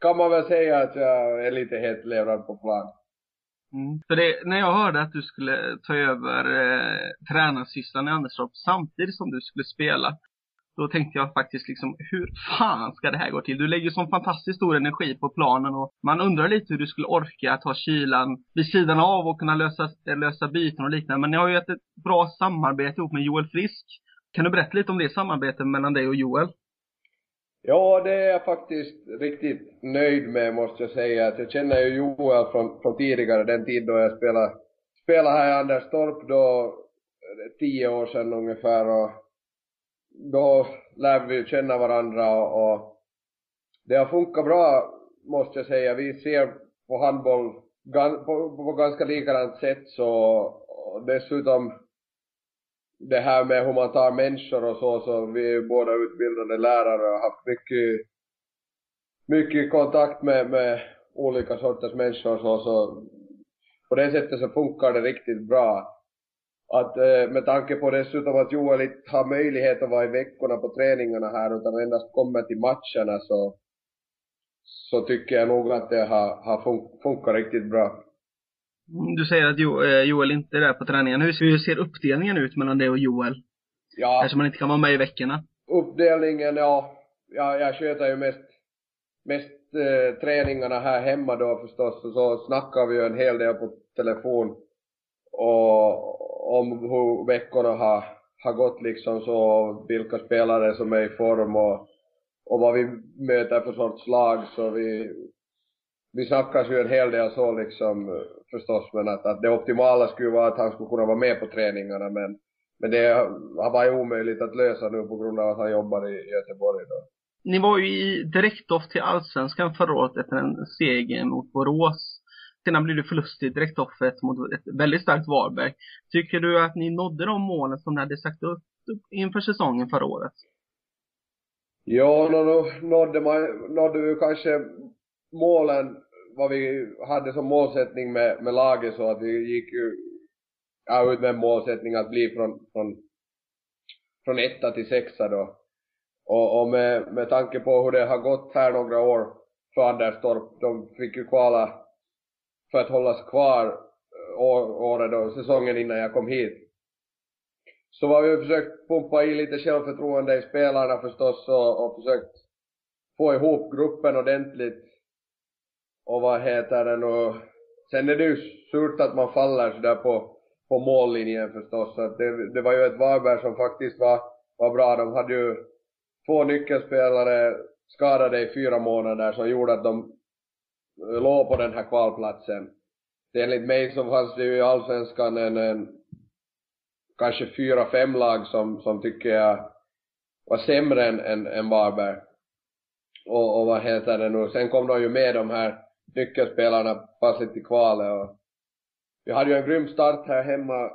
kan man väl säga att jag är lite hetlevrad på plan. Mm. För det, när jag hörde att du skulle ta över eh, tränarsysslan i Anderstorp samtidigt som du skulle spela. Då tänkte jag faktiskt liksom, hur fan ska det här gå till? Du lägger ju sån fantastiskt stor energi på planen och man undrar lite hur du skulle orka att ha kylan vid sidan av och kunna lösa, eh, lösa byten och liknande. Men ni har ju ett, ett bra samarbete ihop med Joel Frisk. Kan du berätta lite om det samarbetet mellan dig och Joel? Ja, det är jag faktiskt riktigt nöjd med måste jag säga. Att jag känner ju Joel från, från tidigare, den tid då jag spelade, spelade här i Anderstorp då, tio år sedan ungefär och då lärde vi känna varandra och, och det har funkat bra måste jag säga. Vi ser på handboll på, på, på ganska likadant sätt så och dessutom det här med hur man tar människor och så, så vi är ju båda utbildade lärare och har haft mycket, mycket kontakt med, med olika sorters människor och så, så på det sättet så funkar det riktigt bra. Att eh, med tanke på dessutom att Joel inte har möjlighet att vara i veckorna på träningarna här utan endast kommer till matcherna så, så tycker jag nog att det har, har fun- funkat riktigt bra. Du säger att jo, eh, Joel inte är där på träningen. Hur, hur ser uppdelningen ut mellan dig och Joel? Ja, Eftersom han inte kan vara med i veckorna. uppdelningen, ja, ja jag sköter ju mest, mest eh, träningarna här hemma då förstås och så snackar vi ju en hel del på telefon och om hur veckorna har, har gått liksom så, vilka spelare som är i form och, och vad vi möter för sorts lag så vi, vi snackas ju en hel del så liksom eh, förstås men att, att det optimala skulle vara att han skulle kunna vara med på träningarna men men det har varit omöjligt att lösa nu på grund av att han jobbar i Göteborg då. Ni var ju i direktoff till Allsvenskan förra året efter en seger mot Borås. Sedan blev det förlust i direktoffet mot ett väldigt starkt Varberg. Tycker du att ni nådde de målen som ni hade sagt upp inför säsongen förra året? Ja, nå, nådde man, nådde vi kanske målen, vad vi hade som målsättning med, med laget så att vi gick ju ja, ut med en målsättning att bli från, från, från etta till sexa då. Och, och med, med tanke på hur det har gått här några år för Anderstorp, de fick ju kvala för att hållas kvar eh, år, året då, säsongen innan jag kom hit. Så har vi försökt pumpa i lite självförtroende i spelarna förstås och, och försökt få ihop gruppen ordentligt. Och vad heter det nu, sen är det ju surt att man faller sådär på, på mållinjen förstås. Så att det, det var ju ett Varberg som faktiskt var, var bra. De hade ju två nyckelspelare skadade i fyra månader som gjorde att de eh, låg på den här kvalplatsen. Enligt mig så fanns det ju i allsvenskan en, en kanske fyra, fem lag som, som tycker jag var sämre än, än, än Varberg. Och, och vad heter det nu, sen kom de ju med de här nyckelspelarna passligt till kvalet och vi hade ju en grym start här hemma,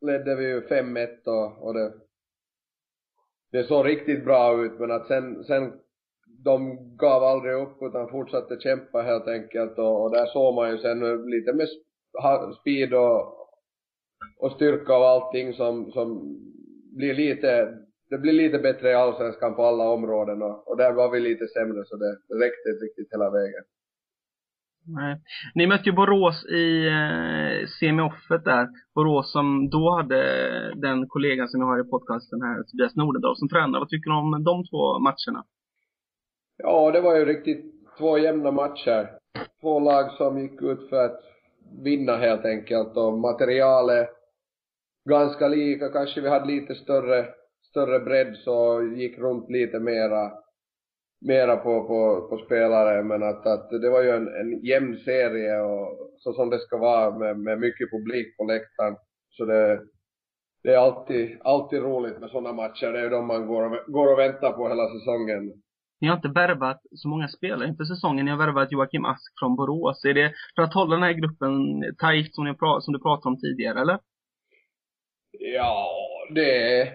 ledde vi ju 5-1 och, och det, det såg riktigt bra ut men att sen, sen de gav aldrig upp utan fortsatte kämpa helt enkelt och, och där såg man ju sen lite med speed och, och styrka och allting som, som blir lite, det blir lite bättre i allsvenskan på alla områden och, och där var vi lite sämre så det, det räckte inte riktigt hela vägen. Nej. Ni mötte ju Borås i eh, semioffet där. Borås som då hade den kollegan som jag har i podcasten här, Tobias Nordendahl, som tränare. Vad tycker du om de två matcherna? Ja, det var ju riktigt två jämna matcher. Två lag som gick ut för att vinna helt enkelt och materialet ganska lika. Kanske vi hade lite större, större bredd så gick runt lite mera mera på, på, på spelare men att, att det var ju en, en jämn serie och så som det ska vara med, med mycket publik på läktaren. Så det, det är alltid, alltid roligt med sådana matcher. Det är ju de man går och, går och väntar på hela säsongen. Ni har inte värvat så många spelare inför säsongen. Ni har värvat Joakim Ask från Borås. Är det för att hålla den här gruppen tajt som, ni som du pratade om tidigare, eller? Ja, det är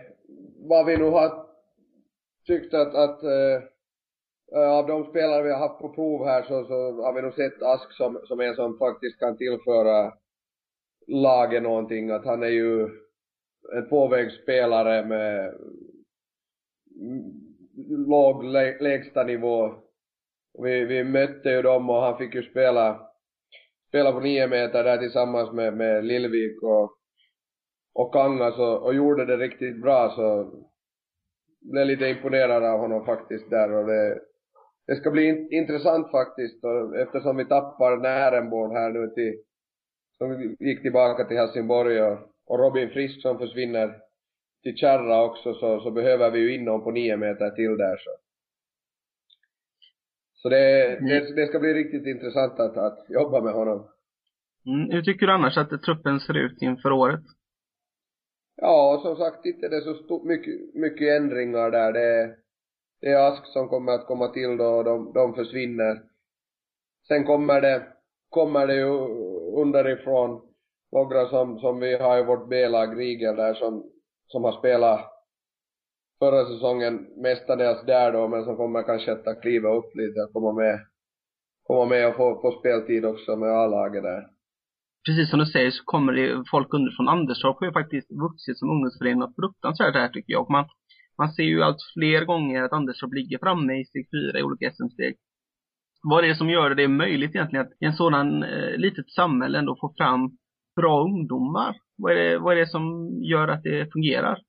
vad vi nu har tyckt att, att Eh, Eh, av de spelare vi har haft på prov här så, så har vi nog sett Ask som, som en som faktiskt kan tillföra laget någonting. Att han är ju en tvåvägsspelare med låg lä lägsta nivå. Vi, vi mötte ju dem och han fick ju spela, spela på nio meter där tillsammans med, med Lillvik och, och Kangas och, och gjorde det riktigt bra så blev lite imponerad av honom faktiskt där och det det ska bli intressant faktiskt eftersom vi tappar Närenborn här nu till, som gick tillbaka till Helsingborg och, och Robin Frisk som försvinner till Kärra också så, så behöver vi ju in någon på nio meter till där så. Så det, mm. det, det, ska bli riktigt intressant att, att jobba med honom. Mm. Hur tycker du annars att truppen ser ut inför året? Ja, som sagt, inte det är så stort, mycket, mycket ändringar där. Det, det är Ask som kommer att komma till då och de, de försvinner. Sen kommer det, kommer det ju underifrån några som, som vi har i vårt B-lag, Riegel där som, som har spelat förra säsongen mestadels där då, men som kommer kanske att kliva upp lite, och komma med, komma med och få, få speltid också med A-laget där. Precis som du säger så kommer det folk underifrån. Anderstorp har ju faktiskt vuxit som ungdomsförening något fruktansvärt här tycker jag. Och man, man ser ju allt fler gånger att Anderstorp ligger framme i steg fyra i olika SM-steg. Vad är det som gör det möjligt egentligen att i en sådan eh, litet samhälle ändå få fram bra ungdomar? Vad är, det, vad är det som gör att det fungerar?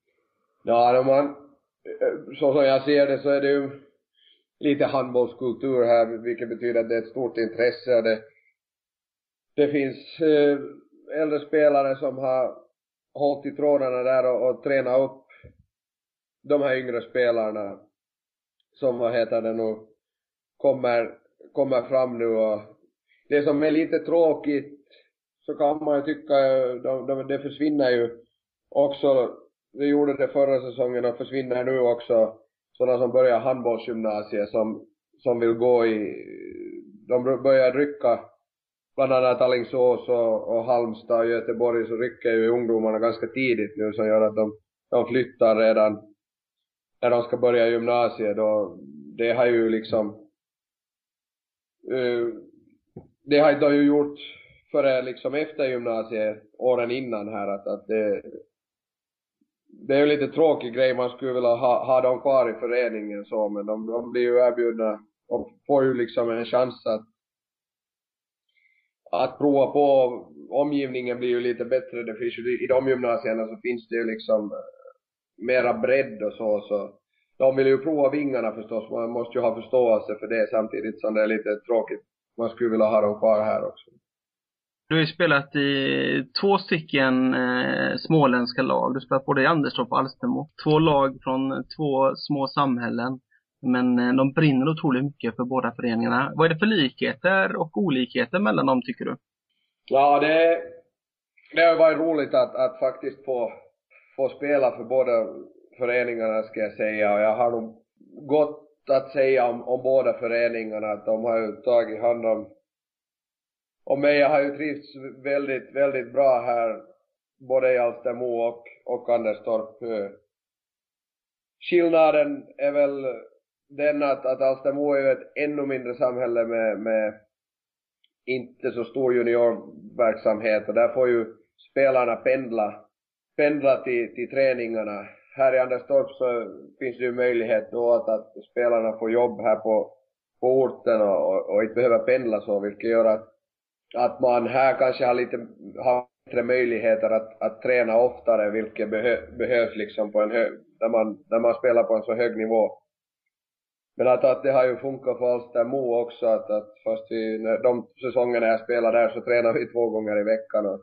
Ja, om man, eh, så som jag ser det så är det ju lite handbollskultur här, vilket betyder att det är ett stort intresse. Det, det finns eh, äldre spelare som har hållit i trådarna där och, och tränat upp de här yngre spelarna som, vad heter det nu, kommer, kommer fram nu och det som är lite tråkigt så kan man ju tycka, de, de, det försvinner ju också, det gjorde det förra säsongen och försvinner nu också. Sådana som börjar handbollsgymnasiet som, som vill gå i, de börjar rycka. Bland annat Alingsås och, och Halmstad och Göteborg så rycker ju ungdomarna ganska tidigt nu som gör att de, de flyttar redan när de ska börja gymnasiet då, det har ju liksom, uh, det har de ju gjort före liksom efter gymnasiet, åren innan här att, att det, det är ju lite tråkig grej, man skulle vilja ha, ha dem kvar i föreningen så, men de, de blir ju erbjudna och får ju liksom en chans att att prova på, omgivningen blir ju lite bättre, det finns ju, i de gymnasierna så finns det ju liksom mera bredd och så, så de vill ju prova vingarna förstås, man måste ju ha förståelse för det samtidigt som det är lite tråkigt. Man skulle vilja ha dem kvar här också. Du har ju spelat i två stycken eh, småländska lag. Du har spelat både i Anderstorp och Alstermo. Två lag från två små samhällen. Men eh, de brinner otroligt mycket för båda föreningarna. Vad är det för likheter och olikheter mellan dem tycker du? Ja, det, det har varit roligt att, att faktiskt få få spela för båda föreningarna ska jag säga och jag har nog gott att säga om, om båda föreningarna att de har ju tagit hand om, om mig. Jag har ju trivts väldigt, väldigt bra här både i Alstermo och, och Anderstorp. Skillnaden är väl den att, att Alstermo är ju ett ännu mindre samhälle med, med inte så stor juniorverksamhet och där får ju spelarna pendla, pendla till, till träningarna. Här i Anderstorp så finns det ju möjlighet då att, att spelarna får jobb här på, på orten och, och, och inte behöver pendla så, vilket gör att, att man här kanske har lite, har bättre möjligheter att, att träna oftare, vilket behö, behövs liksom på en hög, när man, när man spelar på en så hög nivå. Men att, att det har ju funkat för Alstermo också att, att fast vi, när de säsongerna jag spelade där så tränade vi två gånger i veckan och,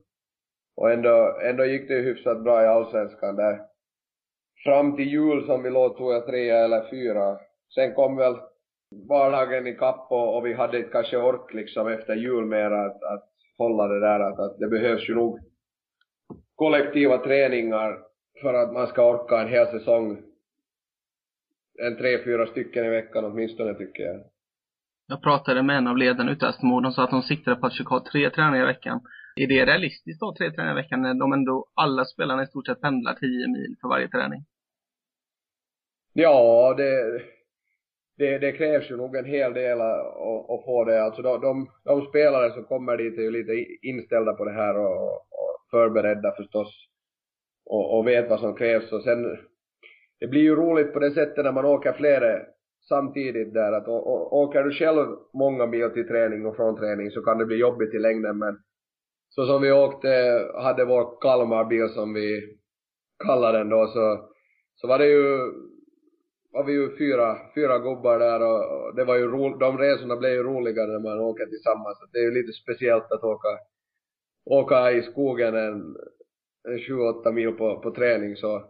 och ändå, ändå gick det ju hyfsat bra i allsvenskan där. Fram till jul som vi låg tror jag trea eller fyra. Sen kom väl vardagen ikapp kapp och, och vi hade inte kanske ork liksom efter jul mer att, att hålla det där att, att det behövs ju nog kollektiva träningar för att man ska orka en hel säsong en tre, fyra stycken i veckan åtminstone tycker jag. Jag pratade med en av ledarna ute i Östermo. De sa att de siktade på att försöka ha tre träningar i veckan. Är det realistiskt att ha tre träningar i veckan när de ändå, alla spelarna i stort sett pendlar 10 mil för varje träning? Ja, det, det, det krävs ju nog en hel del att, att få det. Alltså de, de, de spelare som kommer dit är ju lite inställda på det här och, och förberedda förstås. Och, och vet vad som krävs och sen det blir ju roligt på det sättet när man åker flera samtidigt där att å, å, åker du själv många mil till träning och från träning så kan det bli jobbigt i längden men så som vi åkte, hade vår Kalmarbil som vi kallade den då så, så var det ju, var vi ju fyra, fyra gubbar där och, och det var ju roligt, de resorna blev ju roligare när man åker tillsammans. Det är ju lite speciellt att åka, åka i skogen en, en sju, åtta mil på, på träning så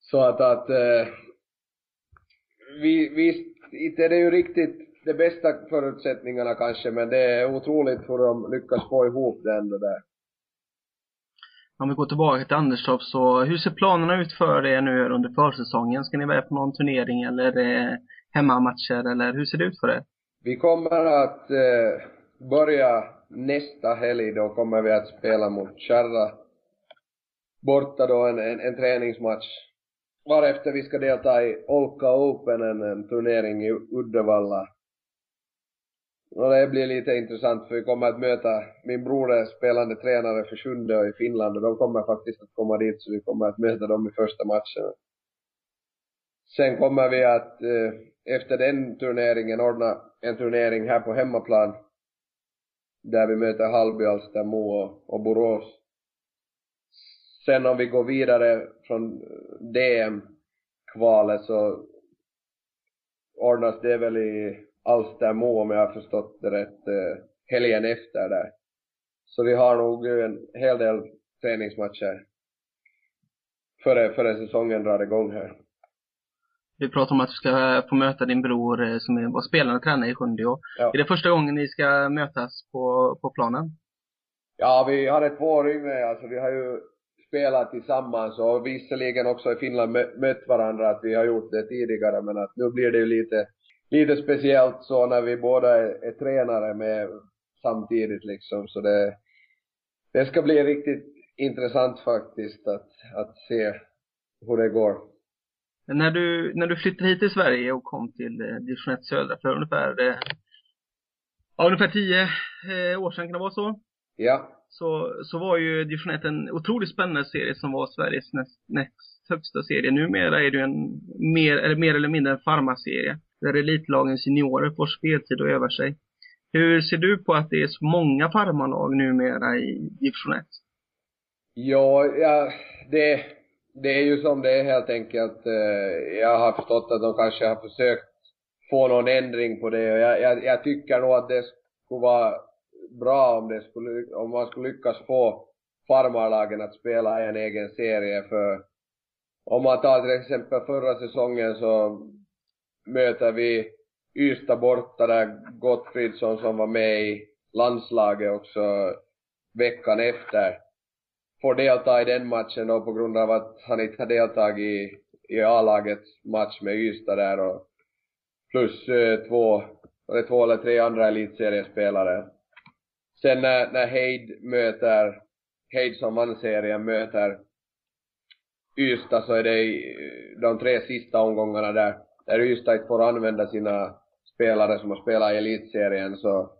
så att, att eh, vi, visst, inte är det ju riktigt de bästa förutsättningarna kanske, men det är otroligt hur de lyckas få ihop det ändå där. Om vi går tillbaka till Anderstorp så, hur ser planerna ut för er nu under försäsongen? Ska ni vara på någon turnering eller eh, hemmamatcher eller hur ser det ut för er? Vi kommer att eh, börja nästa helg, då kommer vi att spela mot Kärra borta då en, en, en träningsmatch varefter vi ska delta i Olka Open, en, en turnering i Uddevalla. Och det blir lite intressant för vi kommer att möta min bror är spelande tränare för Sjunde i Finland och de kommer faktiskt att komma dit så vi kommer att möta dem i första matchen. Sen kommer vi att eh, efter den turneringen ordna en turnering här på hemmaplan där vi möter Hallby, Alstermo och, och Borås. Sen om vi går vidare från DM-kvalet så ordnas det väl i Alstermo om jag har förstått det rätt, eh, helgen efter där. Så vi har nog en hel del träningsmatcher före, före säsongen drar igång här. Vi pratar om att du ska få möta din bror eh, som var spelande tränare i Sjunde Ja. Är det första gången ni ska mötas på, på planen? Ja, vi har ett år yngre, alltså vi har ju spelat tillsammans och visserligen också i Finland mö- mött varandra, att vi har gjort det tidigare, men att nu blir det ju lite, lite speciellt så när vi båda är, är tränare med samtidigt liksom, så det, det ska bli riktigt intressant faktiskt att, att se hur det går. När du, när du flyttade hit till Sverige och kom till eh, division 1 södra för ungefär, eh, ja, ungefär tio eh, år sedan kan det vara så? Ja, Så, så var ju division 1 en otroligt spännande serie som var Sveriges näst, näst högsta serie. Numera är det ju en mer, eller mer eller mindre en farmaserie. Där elitlagens juniorer får speltid och övar sig. Hur ser du på att det är så många farmarlag numera i division 1? Ja, ja det, det är ju som det är helt enkelt. Eh, jag har förstått att de kanske har försökt få någon ändring på det och jag, jag, jag tycker nog att det skulle vara bra om det skulle, om man skulle lyckas få farmarlagen att spela en egen serie för om man tar till exempel förra säsongen så möter vi Ystad borta där Gottfridsson som var med i landslaget också veckan efter får delta i den matchen då på grund av att han inte har deltagit i, i A-lagets match med Ystad där och plus eh, två, eller två eller tre andra elitseriespelare. Sen när, när Heid möter, Heid som vann serien möter Ystad så är det i de tre sista omgångarna där där Ystad inte får använda sina spelare som har spelat i elitserien så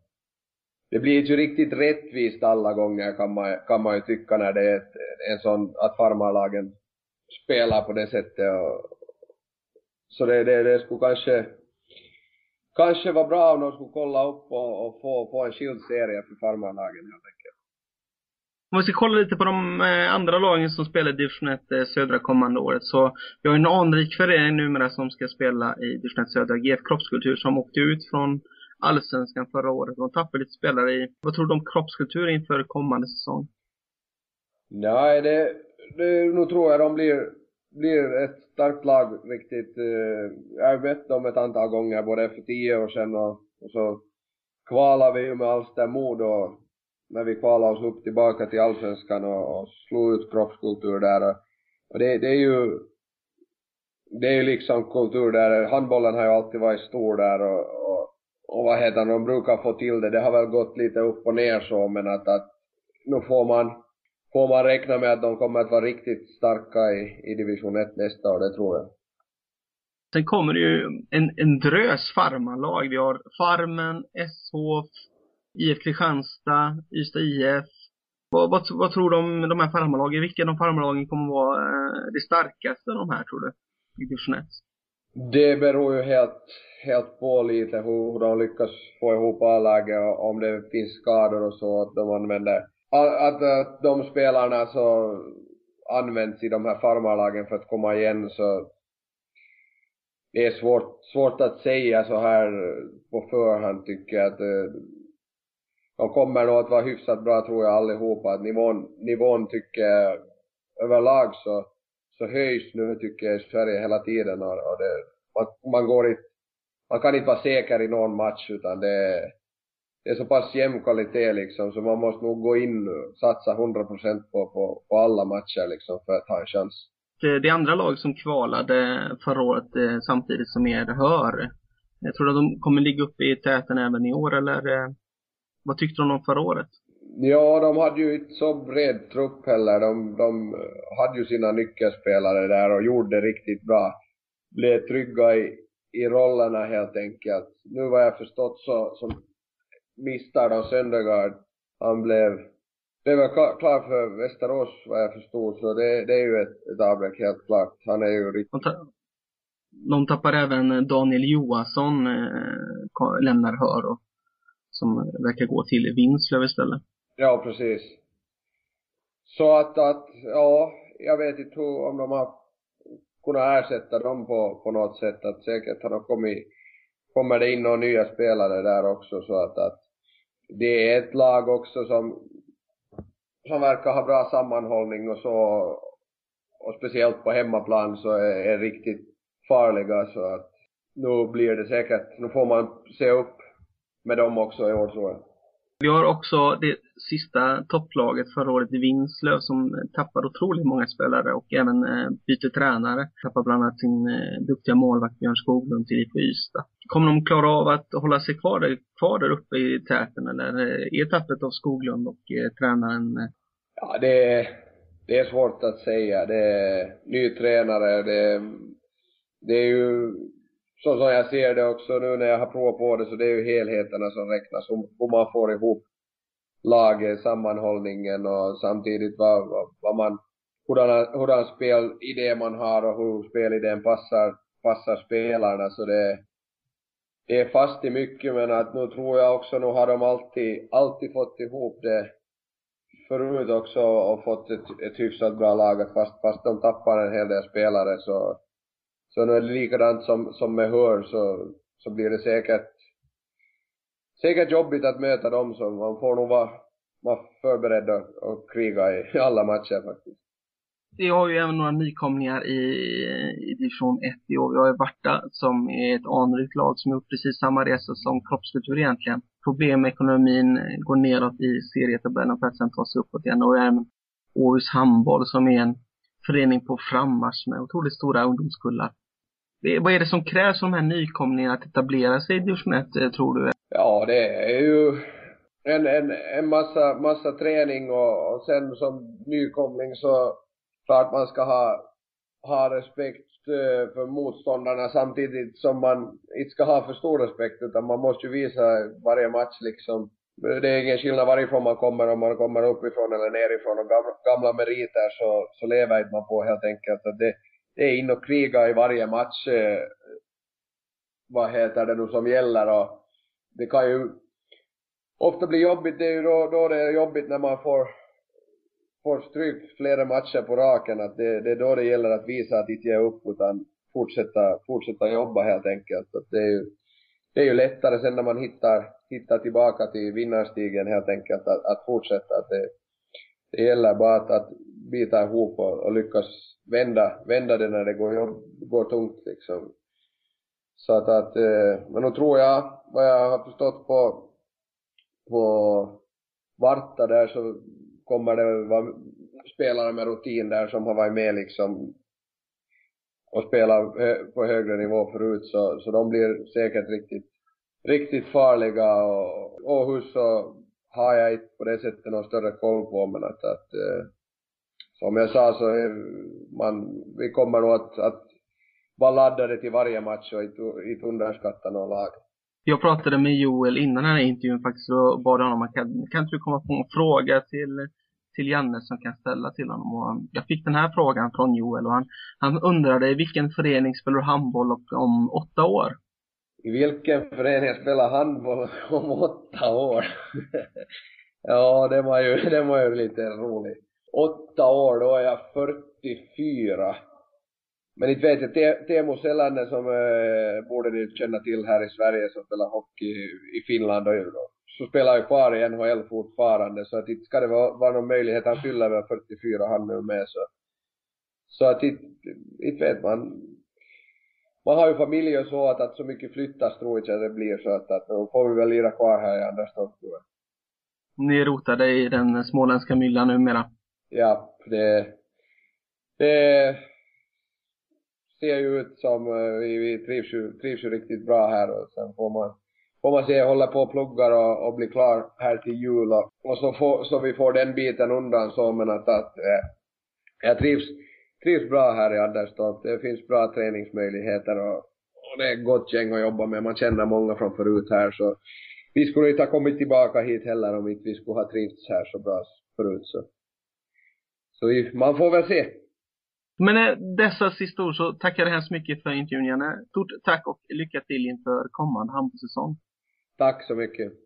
det blir inte ju riktigt rättvist alla gånger kan man, kan man ju tycka när det är ett, en sån, att farmarlagen spelar på det sättet och, så det, det, det skulle kanske kanske vara bra om de skulle kolla upp och, och få, få en skild serie för farmarlagen helt enkelt. Om vi ska kolla lite på de eh, andra lagen som spelar i division 1 eh, södra kommande året så vi har en anrik förening numera som ska spela i division 1 södra, GF Kroppskultur, som åkte ut från allsvenskan förra året. De tappade lite spelare i, vad tror du om kroppskultur inför kommande säsong? Nej, det, det, nog tror jag de blir, blir ett starkt lag riktigt. Eh, jag har mött dem ett antal gånger, både för tio år sedan och, och så kvalade vi ju med Alstermo då, när vi kvalade oss upp tillbaka till allsvenskan och, och slog ut kroppskultur där och, och det, det är ju det är ju liksom kultur där, handbollen har ju alltid varit stor där och, och, och vad heter det, de brukar få till det, det har väl gått lite upp och ner så men att, att nu får man får man räkna med att de kommer att vara riktigt starka i, i division 1 nästa år, det tror jag. Sen kommer det ju en, en drös farmarlag. Vi har Farmen, SH, IF Kristianstad, Ystad IF. Vad, vad, vad tror du om de här farmarlagen? Vilka av de farmarlagen kommer vara eh, det starkaste av de här, tror du? I division 1? Det beror ju helt, helt på lite hur, hur de lyckas få ihop A-laget och om det finns skador och så, att de använder att, att de spelarna så används i de här farmarlagen för att komma igen så det är svårt, svårt att säga så här på förhand tycker jag att eh, de kommer nog att vara hyfsat bra tror jag allihopa. Att nivån, nivån tycker jag överlag så, så höjs nu tycker jag i Sverige hela tiden och, och det, man, man går inte, man kan inte vara säker i någon match utan det, det är så pass jämn kvalitet liksom så man måste nog gå in och satsa 100% på, på, på alla matcher liksom för att ha en chans. Det, det andra lag som kvalade förra året eh, samtidigt som er hör. Jag tror att de kommer ligga uppe i täten även i år eller eh? Vad tyckte du om förra året? Ja, de hade ju inte så bred trupp heller. De, de hade ju sina nyckelspelare där och gjorde det riktigt bra. Blev trygga i, i rollerna helt enkelt. Nu vad jag förstått så, så misstar de Söndergaard. Han blev, blev väl klar för Västerås vad jag förstod, så det, det är ju ett, ett avbräck helt klart. Han är ju riktigt... De, ta de tappar även Daniel Johansson, eh, lämnar och som verkar gå till Vinslöv istället. Ja, precis. Så att, att, ja, jag vet inte hur, om de har kunnat ersätta dem på, på något sätt, att säkert har de kommit, kommer det in några nya spelare där också så att, att det är ett lag också som, som verkar ha bra sammanhållning och så, och speciellt på hemmaplan så är, är riktigt farliga så att nu blir det säkert, nu får man se upp med dem också i år tror jag. Vi har också det sista topplaget förra året Vinslöv som tappar otroligt många spelare och även eh, byter tränare. Tappar bland annat sin eh, duktiga målvakt Björn Skoglund till IFK Ystad. Kommer de klara av att hålla sig kvar där, kvar där uppe i täten eller eh, är tappet av Skoglund och eh, tränaren? Ja, det är, det är svårt att säga. Det är ny tränare, det, det är ju så som jag ser det också nu när jag har provat på det så det är ju helheterna som räknas, hur man får ihop laget, sammanhållningen och samtidigt vad, vad, vad man, hurdan, hurdan spelidé man har och hur spelidén passar, passar spelarna. Så det, det är fast i mycket men att nu tror jag också, nu har de alltid, alltid fått ihop det förut också och fått ett, ett hyfsat bra lag. Fast, fast de tappar en hel del spelare så så nu är det likadant som, som med hör så, så blir det säkert, säkert jobbigt att möta dem så man får nog vara, vara förberedd och kriga i alla matcher faktiskt. Vi har ju även några nykomlingar i, i division 1 i år. Vi har ju Varta som är ett anrikt lag som gjort precis samma resa som kroppskultur egentligen. Problem med ekonomin, går neråt i serietabellen för att sen ta sig uppåt igen. Och även Åhus handboll som är en förening på frammarsch med otroligt stora ungdomskullar vad är det som krävs för de här nykomlingarna att etablera sig i division 1, eh, tror du? Ja, det är ju en, en, en massa, massa träning och, och sen som nykomling så klart man ska ha, ha respekt eh, för motståndarna samtidigt som man inte ska ha för stor respekt utan man måste ju visa varje match liksom det är ingen skillnad varifrån man kommer, om man kommer uppifrån eller nerifrån och gamla, gamla meriter så, så lever inte man på helt enkelt. Att det, det är in och kriga i varje match, eh, vad heter det nu som gäller och det kan ju ofta bli jobbigt, det är ju då, då det är jobbigt när man får får stryk flera matcher på raken, att det, det är då det gäller att visa att inte ge upp utan fortsätta, fortsätta jobba helt enkelt. Att det är ju, det är ju lättare sen när man hittar, hittar tillbaka till vinnarstigen helt enkelt att, att fortsätta. Att det, det gäller bara att, att bita ihop och, och lyckas vända, vända det när det går, går tungt liksom. Så att, att eh, men nu tror jag, vad jag har förstått på, på Varta där så kommer det vara spelare med rutin där som har varit med liksom och spelat eh, på högre nivå förut så, så de blir säkert riktigt, riktigt farliga och Åhus och har jag inte på det sättet någon större koll på men att, att som jag sa så är man, vi kommer nog att, att vara laddade till varje match och inte, inte underskatta något lag. Jag pratade med Joel innan den här intervjun faktiskt och bad honom att kan, kan inte du komma på en fråga till, till Janne som kan ställa till honom? Och jag fick den här frågan från Joel och han, han undrade i vilken förening spelar du handboll om åtta år? I vilken förening jag spelar handboll om åtta år? ja, det var ju, det var ju lite roligt. Åtta år, då är jag 44. Men inte vet jag, Teemu Sellanen som eh, borde ni känna till här i Sverige som spelar hockey i Finland och då, så spelar ju kvar i NHL fortfarande så att inte ska det vara, vara någon möjlighet, han fyller väl 44 han nu med så så att inte, inte vet man man har ju familj och så att, att så mycket flyttas tror jag det blir så att, att då får vi väl lira kvar här i Anderstorp tror jag. Ni rotade i den småländska myllan numera? Ja, det, det ser ju ut som, eh, vi, vi trivs ju, trivs ju riktigt bra här och sen får man, får man se, hålla på och pluggar och, och bli klar här till jul och, och så, får, så vi får den biten undan så men att, att eh, jag trivs, trivs bra här i Adderstorp. Det finns bra träningsmöjligheter och, och det är ett gott gäng att jobba med. Man känner många från förut här så vi skulle inte ha kommit tillbaka hit heller om inte vi skulle ha trivts här så bra förut så. Så vi, man får väl se. Men eh, dessa sista ord så tackar jag hemskt mycket för intervjun Janne. Stort tack och lycka till inför kommande handbollssäsong. Tack så mycket.